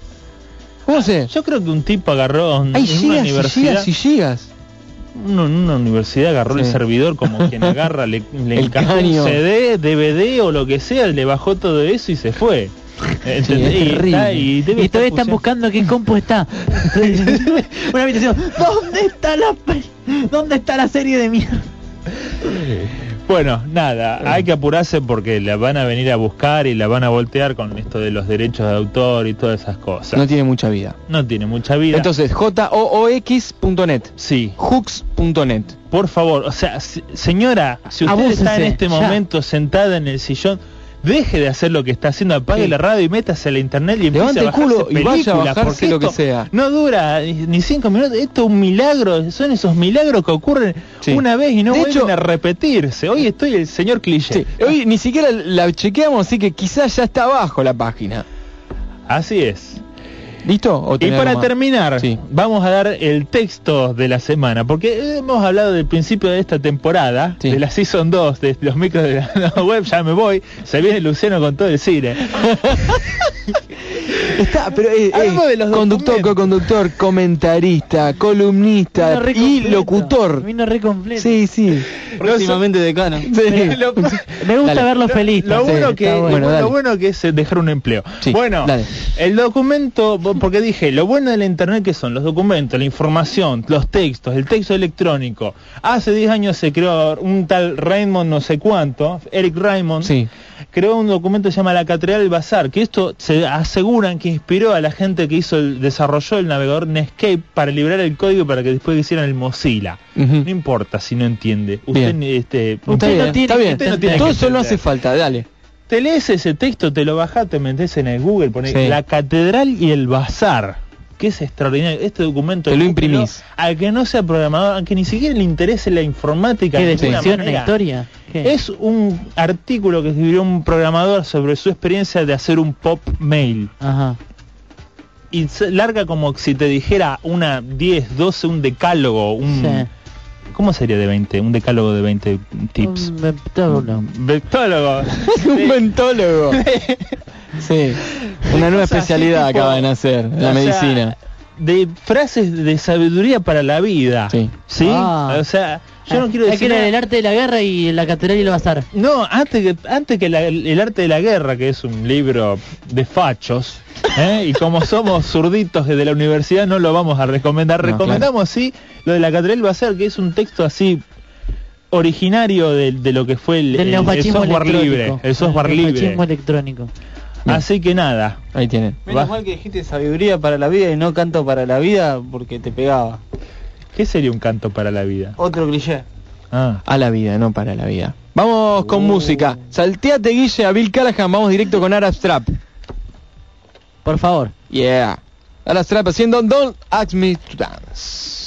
¿Cómo sé? Yo creo que un tipo agarró en Hay una y universidad, gigas y gigas. Uno en una universidad agarró el servidor como quien agarra, le, le El encajó un. CD, DVD o lo que sea, le bajó todo eso y se fue. Y, está- estar todavía están buscando qué compu está. Una habitación. ¿Dónde está la ¿Dónde está la serie de mierda? Bueno, nada, hay que apurarse porque la van a venir a buscar y la van a voltear con esto de los derechos de autor y todas esas cosas. No tiene mucha vida. No tiene mucha vida. Entonces, joox.net, sí, hooks.net. por favor, o sea, se- señora, si usted Abúsese, está en este ya. momento sentada en el sillón, deje de hacer lo que está haciendo, apague Sí. la radio y métase a la internet y empiece Levante a el bajarse culo y vaya a películas, bajarse porque lo que sea. No dura ni cinco minutos, esto es un milagro, son esos milagros que ocurren Sí. una vez y no De vuelven hecho- a repetirse. Hoy estoy el señor cliché. Sí, hoy ni siquiera la chequeamos, así que quizás ya está abajo la página. Así es. ¿Listo? ¿O Y para terminar, Sí. vamos a dar el texto de la semana, porque hemos hablado del principio de esta temporada, Sí. de la Season 2, de los micros de la web, ya me voy, se viene Luciano con todo el cine. Está, pero es, Hablemos es de los conductor, co-conductor, comentarista, columnista y locutor. Vino re completo. Sí, sí. Próximamente decano. Sí. Lo- Me gusta Dale. verlo feliz. Lo Sí, bueno, que, bueno. Lo bueno que es eh, dejar un empleo. Sí, bueno, dale. el documento, porque dije, lo bueno de la internet que son los documentos, la información, los textos, el texto electrónico. Hace 10 años se creó un tal Raymond no sé cuánto, Eric Raymond, Sí. creó un documento que se llama La Catedral del Bazar, que esto se aseguran que inspiró a la gente que hizo el, desarrolló el navegador Netscape para liberar el código para que después hicieran el Mozilla. No importa si no entiende. Usted, Bien. este, Usted bien, no tiene está que bien. entender. Todo eso no hace falta, dale. Te lees ese texto, te lo bajás, te metes en el Google, pones Sí. la catedral y el bazar, que es extraordinario. Este documento Te lo imprimís. Al que no sea programador, aunque ni siquiera le interese la informática, ¿Qué de ninguna definición en la manera, historia? ¿Qué? Es un artículo que escribió un programador sobre su experiencia de hacer un pop mail. Ajá. Y larga como si te dijera una 10, 12, un decálogo, un... Sí. ¿Cómo sería de 20? Un decálogo de 20 tips. Un vectólogo. Vectólogo. un mentólogo. Sí. Una nueva especialidad tipo, acaba de nacer, la sea, medicina. de frases de sabiduría para la vida. Sí. ¿Sí? Ah. O sea, yo no quiero Hay decir que nada- el arte de la guerra y la catedral y el bazar. No, antes que antes que la- el arte de la guerra, que es un libro de fachos, ¿eh? y como somos zurditos desde la universidad no lo vamos a recomendar. No, Recomendamos sí lo de la catedral va a ser que es un texto así originario de, de lo que fue el, el- el software electrónico. libre, el software El libre. electrónico. Así que nada, Ahí tienen. Menos Va. mal que dijiste sabiduría para la vida y no canto para la vida porque te pegaba. ¿Qué sería un canto para la vida? Otro cliché. Ah. A la vida, no para la vida. Vamos con música. Salteate, Guille, a Bill Callahan. Vamos directo con Arab Strap. Por favor. Yeah. Arab Strap haciendo Don't Ask Me to Dance.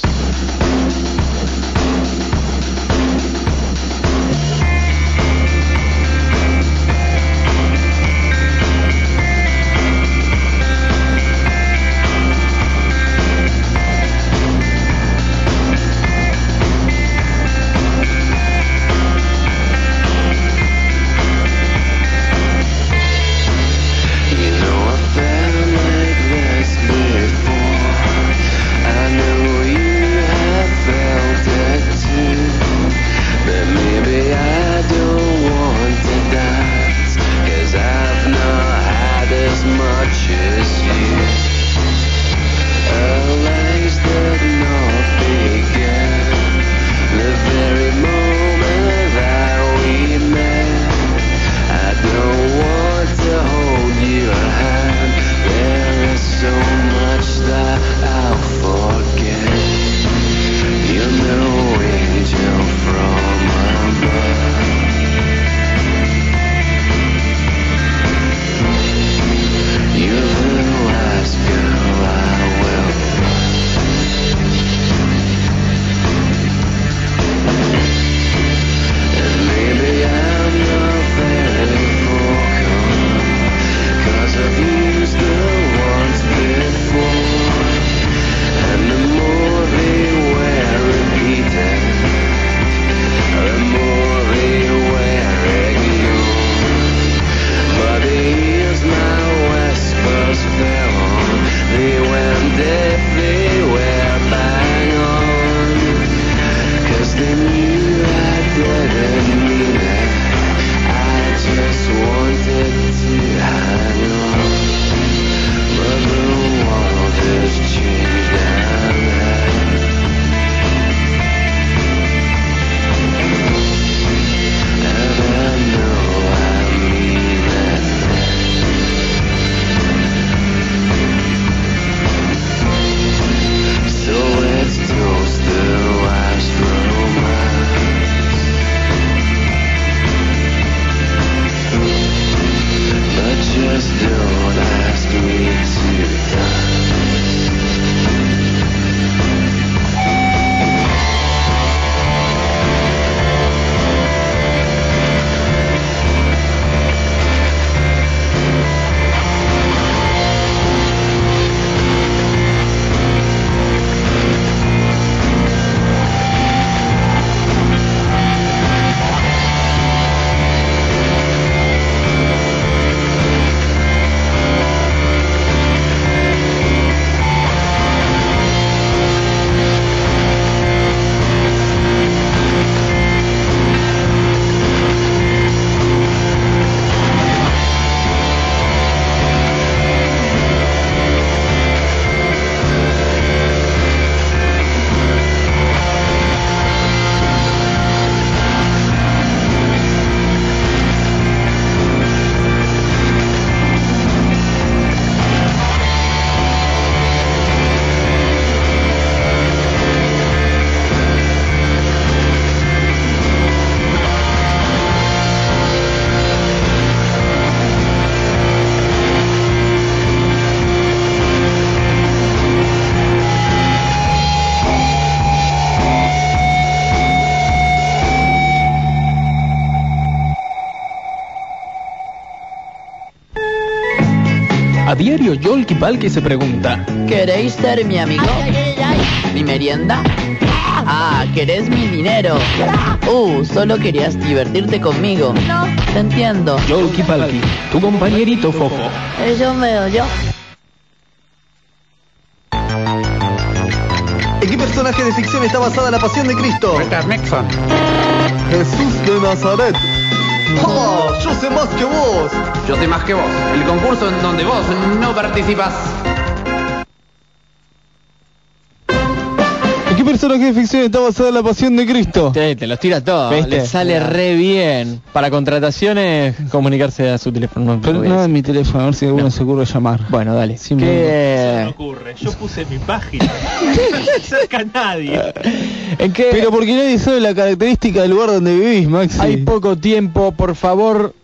Palki se pregunta: ¿Queréis ser mi amigo? ¿Mi merienda? Ah, ¿querés mi dinero? Uh, solo querías divertirte conmigo. No. Te entiendo. Yolki Palki, tu compañerito fofo. Eso me yo. ¿En qué personaje de ficción está basada la pasión de Cristo? Jesús de Nazaret. ¡Oh! Yo sé más que vos. Yo sé más que vos. El concurso en donde vos no participas. Personaje de ficción está basada la pasión de Cristo? Sí, te los tira todos. ¿Viste? Le sale re bien. Para contrataciones, comunicarse a su teléfono. No, Pero voy a no decir. en mi teléfono, a ver si alguno se ocurre llamar. Bueno, dale. Se me ¿Qué... ocurre. Yo puse mi página. no se acerca a nadie. ¿En qué... Pero porque nadie sabe la característica del lugar donde vivís, Maxi. Hay poco tiempo, por favor.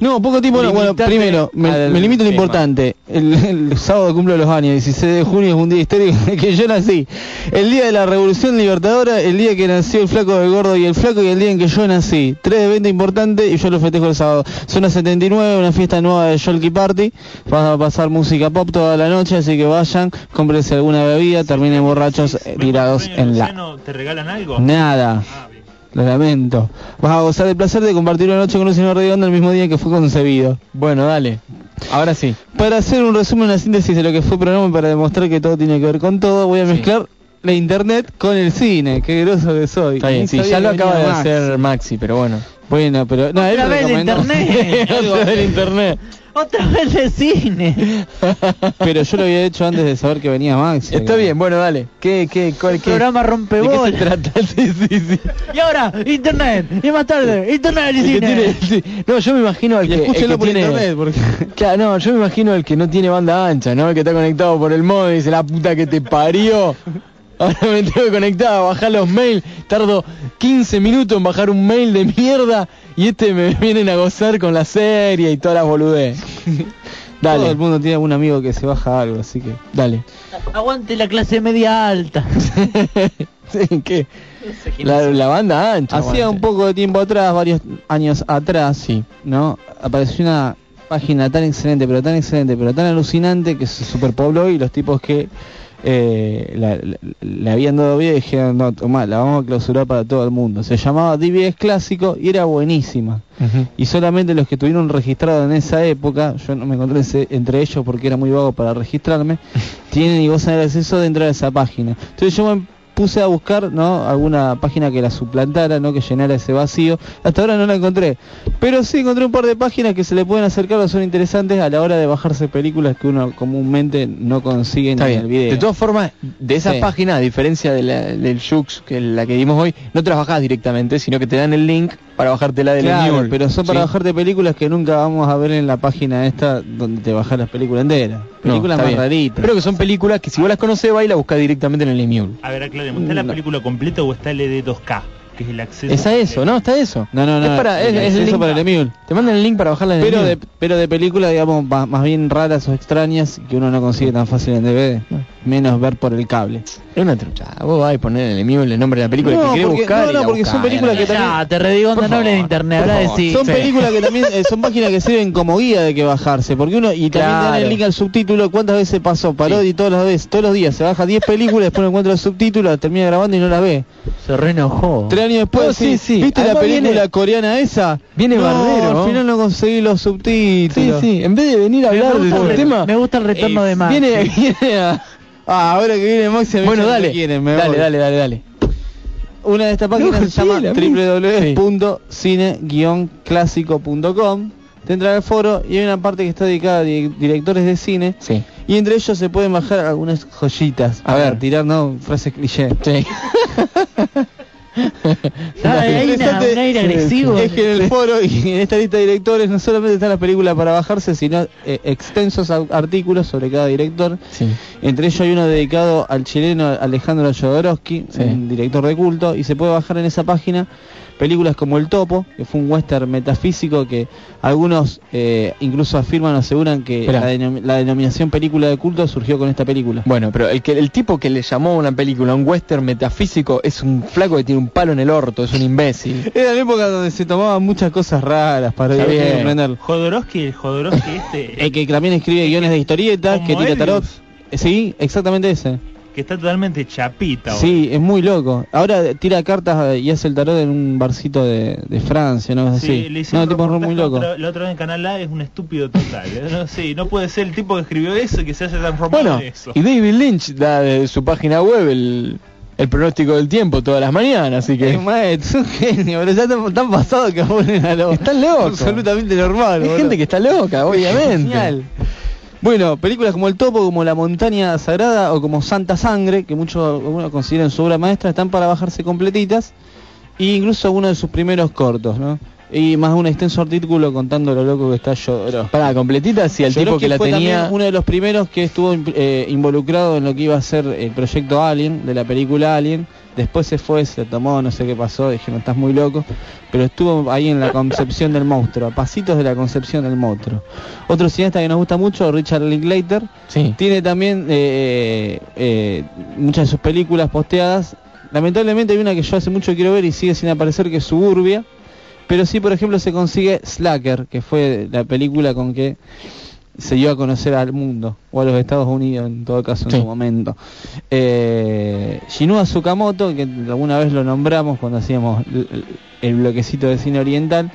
No, poco tiempo. no. Bueno, primero, me, limito a lo importante. El, el sábado cumplo los años, 16 de junio es un día histórico en el que yo nací. El día de la Revolución Libertadora, el día que nació el flaco del gordo y el flaco y el día en que yo nací. Tres eventos importantes y yo los festejo el sábado. Zona 79, una fiesta nueva de Yolki Party. Vamos a pasar música pop toda la noche, así que vayan, cómprense alguna bebida, terminen borrachos eh, tirados en la... ¿Te regalan algo? Nada. Lo lamento. Vas a gozar del placer de compartir una noche con un señor redondo el mismo día que fue concebido. Bueno, dale. Ahora sí. Para hacer un resumen, una síntesis de lo que fue el programa para demostrar que todo tiene que ver con todo, voy a mezclar la internet con el cine. Qué groso que soy. Está bien, sí, ya lo acaba de Max. hacer Maxi, pero bueno. Bueno, pero... No, él recomendó. internet. El internet. Otra vez de cine. pero yo lo había hecho antes de saber que venía Max. Está bien, bueno, dale. ¿Qué, qué, cuál, qué? Programa rompe ¿De qué se bolas. trata? Sí, sí, sí. Y ahora, internet. Y más tarde, internet y El que cine. tiene- sí. No, yo me imagino al Y que, el que por tiene... internet, porque... Claro, no, yo me imagino al que no tiene banda ancha, ¿no? El que está conectado por el móvil y dice, la puta que te parió. Ahora me tengo que conectar a bajar los mails. Tardo 15 minutos en bajar un mail de mierda y este me vienen a gozar con la serie y todas las boludez. Todo Dale, el mundo tiene algún amigo que se baja algo, así que... dale. Aguante la clase media alta. Sí, ¿qué? La, la banda ancha. Hacía un poco de tiempo atrás, varios años atrás, Sí. ¿no? Apareció una página tan excelente, pero tan excelente, pero tan alucinante que se superpobló y los tipos que eh, la- la- le habían dado vida y dijeron, no, toma, la vamos a clausurar para todo el mundo. Se llamaba DBS Clásico y era buenísima. Y solamente los que tuvieron registrado en esa época, yo no me encontré ese- entre ellos porque era muy vago para registrarme, tienen y gozan del acceso dentro de esa página. Entonces yo me puse a buscar no alguna página que la suplantara, no que llenara ese vacío. Hasta ahora no la encontré. Pero sí encontré un par de páginas que se le pueden acercar o son interesantes a la hora de bajarse películas que uno comúnmente no consigue Está en el video. De todas formas, de esa Sí. página, a diferencia de la, del Jux, que es la que dimos hoy, no trabajas directamente, sino que te dan el link para bajártela del Claro, Emule. pero son para ¿Sí? bajarte películas que nunca vamos a ver en la página esta donde te bajas las películas enteras. Películas más bien. raritas. Pero que son películas que si vos las conocés, va y la buscas directamente en el Emule. A ver, aclaremos. ¿Está la película completa o está el de 2K? Que es el acceso. Es a eso, ¿no? Está eso. No, no, no. Es para, es, el es el link para el Emule. Te mandan el link para bajarla en el Pero de, pero de películas, digamos, ma- más bien raras o extrañas que uno no consigue tan fácil en DVD. Menos ver por el cable. Es una trucha. Vos vas a poner en el Emule el nombre de la película No, que querés porque- buscar. no, y no, la porque son películas que también- Ya, te redigo, no de internet, sí. Son Sí. películas que también eh, son páginas que sirven como guía de que bajarse, porque uno y también te dan Claro. el link al subtítulo, cuántas veces pasó, paró Sí. y todas las veces, todos los días se baja 10 películas, después no encuentra el subtítulo, termina grabando y no las ve. Se reenojó. Tres años después, No, sí, sí, sí. ¿viste la película viene- coreana esa? Viene no, bardero. al final no conseguí los Sí, subtítulos. sí. En vez de venir a Me hablar del el, tema, me gusta el retorno de Max. viene, viene a... Ah, ahora que viene mí Bueno, dale. quieren, me dale, voy. dale, dale, dale. Una de estas páginas No, se llama sí, www.cine-clásico.com. Te entra al foro y hay una parte que está dedicada a di- directores de cine Sí. y entre ellos se pueden bajar algunas joyitas. A para ver. tirar no frases cliché. Sí. Ah, hay una- un aire agresivo. Es que en el foro y en esta lista de directores no solamente están las películas para bajarse, sino eh, extensos artículos sobre cada director. Sí. Entre ellos hay uno dedicado al chileno Alejandro Jodorowsky, Sí. director de culto, y se puede bajar en esa página películas como El Topo, que fue un western metafísico que algunos eh, incluso afirman o aseguran que la, denom- la denominación película de culto surgió con esta película. Bueno, pero el que el tipo que le llamó a una película un western metafísico es un flaco que tiene un palo en el orto, es un imbécil. Era la época donde se tomaban muchas cosas raras para comprender. Jodorowsky, el Jodorowsky este, El que también escribe guiones de historietas, que tira tarot. Eh, Sí, exactamente ese. Que está totalmente chapita. Sí, es muy loco. Ahora tira cartas y hace el tarot en un barcito de, de Francia, ¿no? Sí, le no, tipo muy loco. otra- la otra vez en Canal A es un estúpido total. ¿eh? No, sí, no puede ser el tipo que escribió eso y que se haya transformado Bueno, en eso. y David Lynch da de su página web el, el pronóstico del tiempo todas las mañanas, así que... Maestro, es un genio, pero ya tan, tan pasado que ponen a lo Están locos. absolutamente normal. Hay gente que está loca, obviamente. Bueno, películas como El Topo, como La Montaña Sagrada o como Santa Sangre, que muchos algunos consideran su obra maestra, están para bajarse completitas. E incluso uno de sus primeros cortos, ¿no? Y más un extenso artículo contando lo loco que está Jodorowsky. Para completita, si el tipo que la fue tenía... uno de los primeros que estuvo eh, involucrado en lo que iba a ser el proyecto Alien, de la película Alien. Después se fue, se tomó, no sé qué pasó, dijeron, estás muy loco. Pero estuvo ahí en la concepción del monstruo, a pasitos de la concepción del monstruo. Otro cineasta que nos gusta mucho, Richard Linklater, Sí. tiene también eh, eh, muchas de sus películas posteadas. Lamentablemente hay una que yo hace mucho quiero ver y sigue sin aparecer, que es Suburbia. Pero sí, por ejemplo, se consigue Slacker, que fue la película con que se dio a conocer al mundo, o a los Estados Unidos en todo caso en Sí. su momento. Eh, Shinua Tsukamoto, que alguna vez lo nombramos cuando hacíamos el, bloquecito de cine oriental,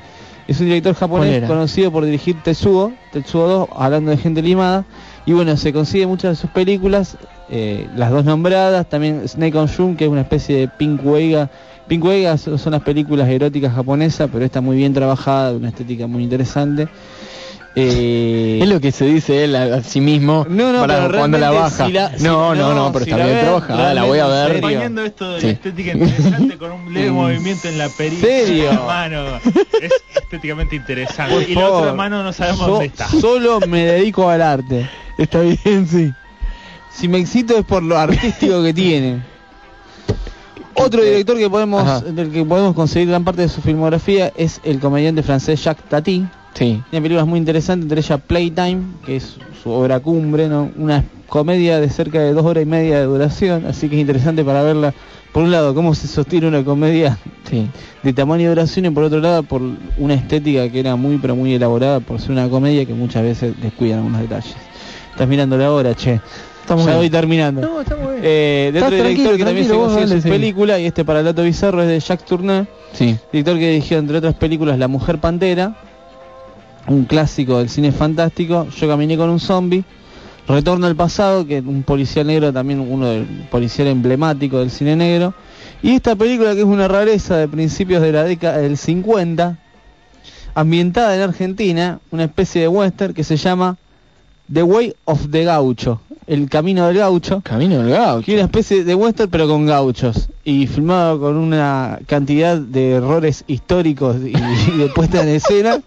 es un director ¿Cuál japonés conocido por dirigir Tetsuo, Tetsuo 2, hablando de gente limada, y bueno, se consigue muchas de sus películas, eh, las dos nombradas, también Snake on June, que es una especie de Pink Weiga. Pink Weiga son las películas eróticas japonesas, pero está muy bien trabajada, una estética muy interesante. Eh, Es lo que se dice él a, a sí mismo No, no, para pero cuando la baja. si la- si- no, no, no, pero si está bien trabajada, la voy a ver. Acompañando esto de Sí. la estética interesante con un leve Mm. movimiento en la perilla ¿Serio? de la mano. Es estéticamente interesante. Por y la otra mano no sabemos dónde está. Solo me dedico al arte. Está bien, sí. Si me excito es por lo artístico que tiene. Otro director que podemos, Ajá. del que podemos conseguir gran parte de su filmografía es el comediante francés Jacques Tati. Sí. Tiene películas muy interesantes, entre ellas Playtime, que es su obra cumbre, ¿no? una comedia de cerca de dos horas y media de duración, así que es interesante para verla. Por un lado, cómo se sostiene una comedia Sí. de tamaño y duración, y por otro lado, por una estética que era muy, pero muy elaborada, por ser una comedia que muchas veces descuidan algunos detalles. Estás mirando la hora, che. Estamos ya bien. voy terminando. No, bien. Eh, de otro director que también se consigue dale, su sí. película, y este para el dato bizarro es de Jacques Tourneur, Sí. director que dirigió entre otras películas La Mujer Pantera, un clásico del cine fantástico, Yo caminé con un zombie, Retorno al pasado, que es un policial negro, también uno del policial emblemático del cine negro, y esta película que es una rareza de principios de la década del 50, ambientada en Argentina, una especie de western que se llama The Way of the Gaucho, el camino del gaucho. Camino del gaucho. Que es una especie de western pero con gauchos y filmado con una cantidad de errores históricos y, y de puesta en escena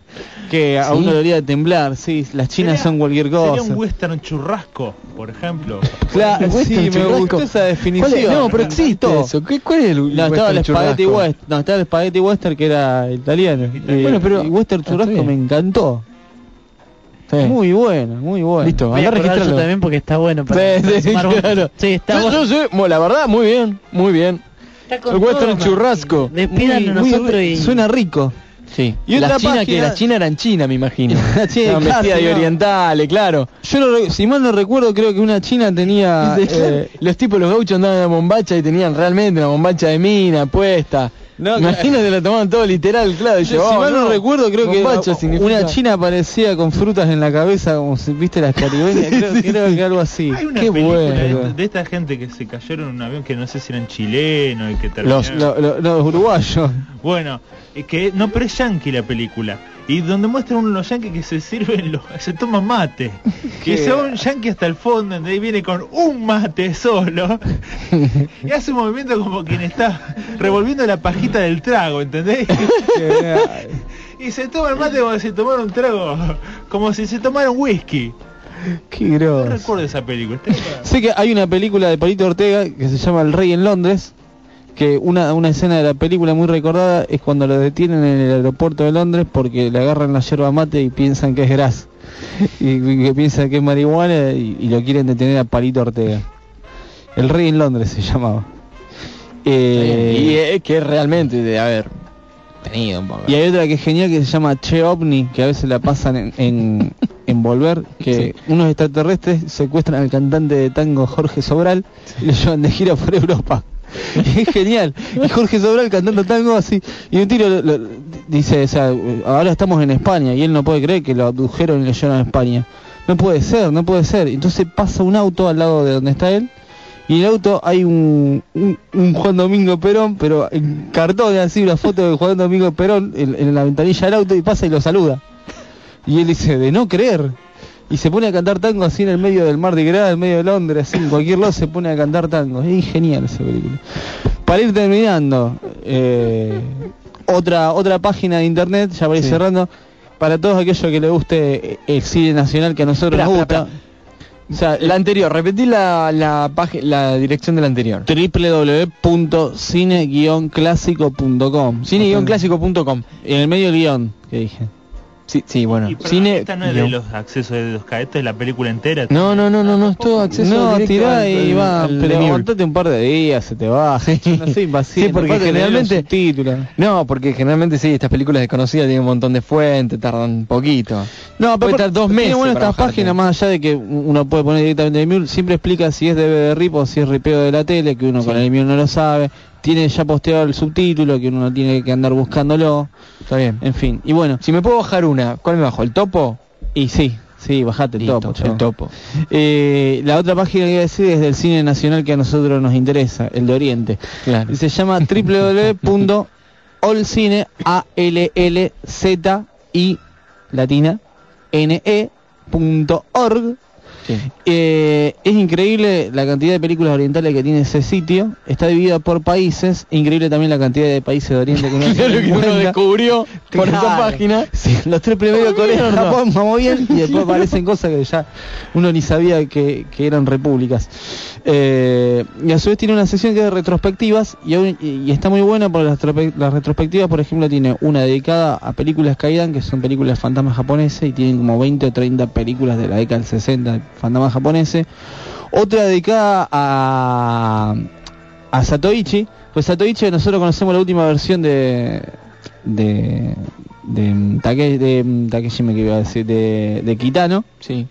que a ¿Sí? uno le haría temblar. Sí, las chinas Sería- son cualquier cosa. Sería un western churrasco, por ejemplo. Claro, Western sí, me churrasco. gustó esa ¿Cuál definición. es? No, pero existe eso. ¿Qué, ¿Cuál es el No, estaba el western Spaghetti churrasco? West, no, estaba el Spaghetti Western que era italiano. Eh, Bueno, pero- y Western churrasco me encantó. Sí. Muy bueno, muy bueno. Listo, Voy a anda registrarlo. también porque está bueno. para- Sí, para sí, claro. Sí, está Sí, bueno. sí, sí. Bueno, la verdad, muy bien, muy bien. Está con El western todo, churrasco. Despídanos nosotros y... Suena rico. Sí. Y las otra chinas que las chinas eran chinas, me imagino. La china, claro, vestidas de no. orientales, claro. Yo no re- si mal no recuerdo, creo que una china tenía... eh, los tipos, los gauchos andaban en la bombacha y tenían realmente una bombacha de mina puesta. No, Imagínate, la tomaban todo literal, claro. Yo, si mal no, recuerdo, creo que significa- una china parecía con frutas en la cabeza, como si viste las caribeñas, creo, Sí, creo sí. que algo así. Hay una Qué película de, bueno. de esta gente que se cayeron en un avión que no sé si eran chilenos y que Los, terminaron. lo- lo- los uruguayos. Bueno, es que no, pero es yankee la película. Y donde muestran uno de los yankees que se sirven, los, se toman mate. Qué- Y se va un yankee hasta el fondo, donde ahí viene con un mate solo. y hace un movimiento como quien está revolviendo la pajita del trago, ¿entendés? y se toma el mate como si se tomara un trago, como si se tomara un whisky. Qué No grosso. recuerdo esa película. Sé que hay una película de Palito Ortega que se llama El Rey en Londres, que una, una escena de la película muy recordada es cuando lo detienen en el aeropuerto de Londres porque le agarran la yerba mate y piensan que es gras. Y, y que piensan que es marihuana y, y lo quieren detener a Palito Ortega. El rey en Londres se llamaba. Eh, y es que realmente de haber tenido un poco. y hay otra que es genial que se llama Che OVNI, que a veces la pasan en, en, en Volver, que unos extraterrestres secuestran al cantante de tango Jorge Sobral y lo llevan de gira por Europa. Es genial. Y Jorge Sobral cantando tango así. Y un tiro lo- dice, o sea, ahora estamos en España y él no puede creer que lo abdujeron y lo llevaron a España. No puede ser, no puede ser. Entonces pasa un auto al lado de donde está él y en el auto hay un, Juan Domingo Perón, pero en cartón así, una foto de Juan Domingo Perón en la ventanilla del auto y pasa y lo saluda. Y él dice, de no creer. Y se pone a cantar tango así en el medio del Mar de Gras, en medio de Londres, así en cualquier lado se pone a cantar tango. Es genial esa película. Para ir terminando, eh, otra otra página de internet, ya para ir Sí. cerrando, para todos aquellos que les guste el cine nacional que a nosotros Espera, nos gusta. O sea, La anterior, repetí la, la, la dirección de la anterior. www.cine-clásico.com Cine-clásico.com. En el medio guion que dije. Sí, sí, bueno. Y Cine. esta no es de los accesos de los cadetes, es la película entera. No, no, no, no, no, es todo acceso no, tirá y va, pero aguantate un par de días, se te va. No impaciente, Sí, porque de generalmente-. No, porque generalmente sí, estas películas desconocidas tienen un montón de fuentes, tardan un poquito. No, Puede pero estar dos meses bueno estas páginas, más allá de que uno puede poner directamente el Mule, siempre explica si es DVD rip o si es ripeo de la tele, que uno con el Mule no lo sabe. Tiene ya posteado el subtítulo, que uno no tiene que andar buscándolo. Está bien. En fin, y bueno. Si me puedo bajar una, ¿cuál me bajo? ¿El topo? Y sí, sí, bajate el Listo, topo. el topo. Eh, la otra página que iba a decir es del cine nacional que a nosotros nos interesa, el de Oriente. Claro. Y se llama www.allcine a l l z i latina n e punto org. Sí. Eh, es increíble la cantidad de películas orientales que tiene ese sitio. Está dividida por países. Increíble también la cantidad de países de Oriente que uno Claro que uno descubrió por esa página. Sí, los tres primeros Corea, mierda. Japón, vamos bien, y después aparecen cosas que ya uno ni sabía que, que eran repúblicas. Eh, y a su vez tiene una sección que es de retrospectivas y, aún- y- y está muy buena porque las retrospectivas, por ejemplo, tiene una dedicada a películas Kaidan, que son películas fantasmas japoneses, y tienen como 20 o 30 películas de la década del 60 de fantasmas japoneses. Otra dedicada a, a Satoichi, pues Satoichi nosotros conocemos la última versión de de de Take, de Takeshi me que iba a decir de, de Kitano Sí.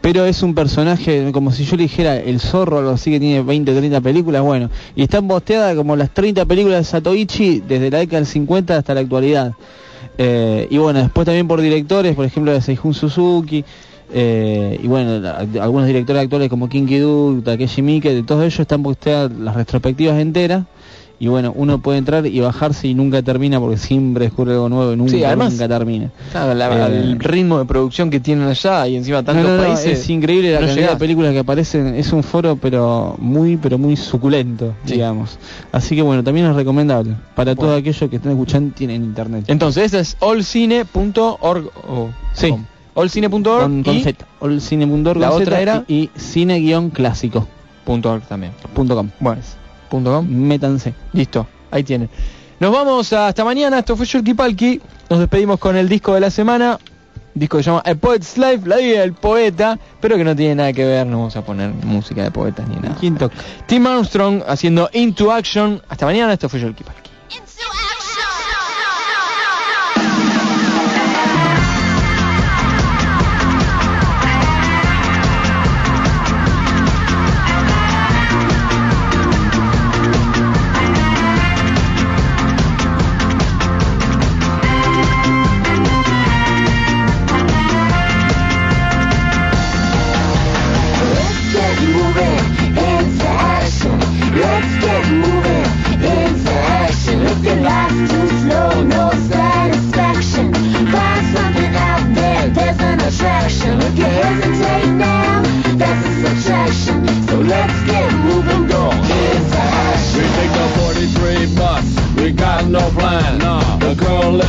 pero es un personaje como si yo le dijera el zorro algo así que tiene 20 o 30 películas bueno y están posteadas como las 30 películas de Satoichi desde la década del 50 hasta la actualidad Eh, y bueno después también por directores por ejemplo de Seijun Suzuki eh, y bueno algunos directores actuales como Kinky Du, Takeshi Miike de todos ellos están posteadas las retrospectivas enteras y bueno, uno puede entrar y bajarse y nunca termina porque siempre descubre algo nuevo y nunca, Sí, además- nunca termina. Claro, la- Eh, el ritmo de producción que tienen allá y encima tantos no, no, no, países. es increíble la no cantidad llegás. de películas que aparecen. Es un foro, pero muy, pero muy suculento, Sí. digamos. Así que bueno, también es recomendable para Bueno. todos aquellos que estén escuchando tienen internet. Entonces, es allcine.org. o Sí. com. Allcine.org con, con y Z, allcine.org La con otra Z era- y, y cine-clásico.com. punto .org también. Bueno, punto .com. Métanse. Listo, ahí tienen. Nos vamos hasta mañana. Esto fue Yurki Palki. Nos despedimos con el disco de la semana. Disco que se llama A Poet's Life, la vida del poeta, pero que no tiene nada que ver. No vamos a poner música de poetas ni nada. ¿Quién toca? Tim Armstrong haciendo Into Action. Hasta mañana. Esto fue Yurki Palki.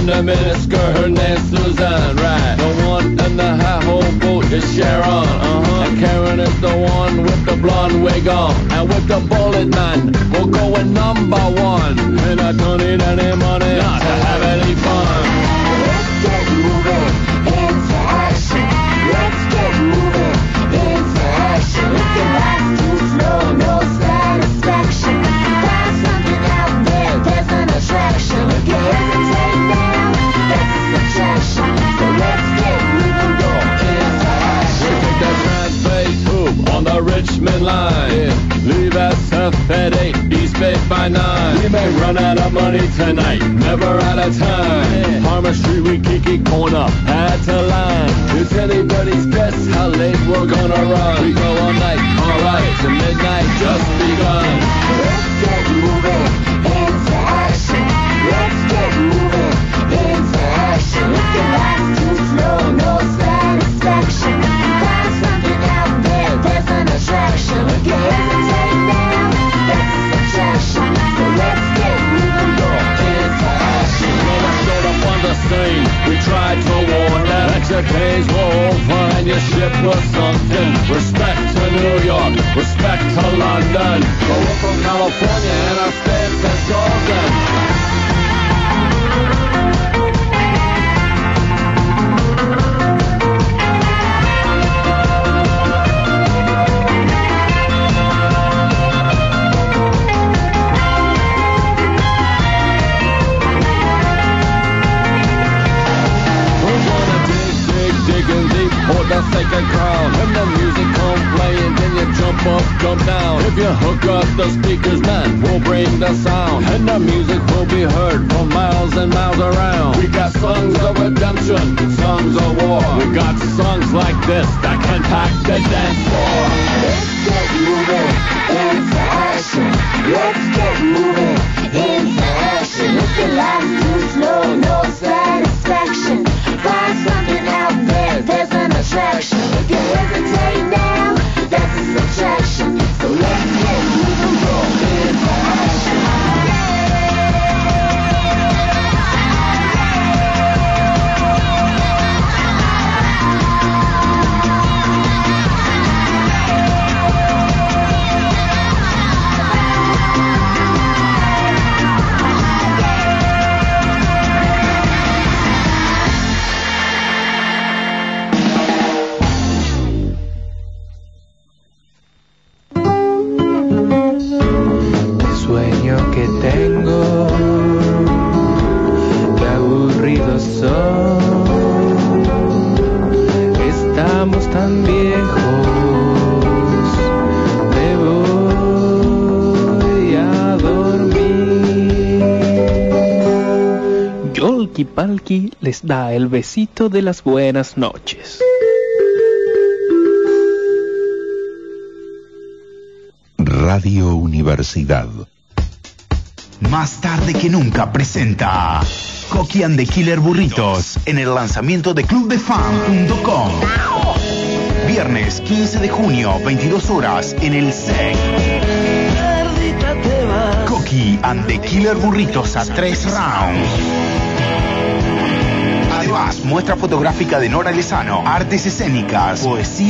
The miniskirt, her name's Suzanne, right? The one in the high hole boat is Sharon, uh-huh. And Karen is the one with the blonde wig on, and with the bullet man, we're going number one. And I don't need any money not to have any fun. Let's get moving into action. Let's get moving into action. If your life's too slow, the Richmond line. Leave SF at 8, East Bay by 9. We may run out of money tonight, never out of time. Palmer Street, we kiki corner, had to line. It's anybody's guess how late we're gonna run. We go all night, alright, to midnight just begun. Let's get moving into action. Let's get moving into action. If your life's too slow, no satisfaction. Scene, we tried to warn them that your days were over and your ship was sunken. Respect to New York, respect to London. But we're from California and our stance is golden. The sacred ground. When the music come playing, then you jump up, jump down. If you hook up the speakers, man, we'll bring the sound. And the music will be heard for miles and miles around. We got songs of redemption, songs of war. We got songs like this that can pack the dance floor. Let's get moving into action. Let's get moving les da el besito de las buenas noches. Radio Universidad. Más tarde que nunca presenta Coqui and the Killer Burritos en el lanzamiento de clubdefan.com. Viernes 15 de junio, 22 horas en el SEC. Coqui and the Killer Burritos a tres rounds. Muestra fotográfica de Nora Lezano, artes escénicas, poesía.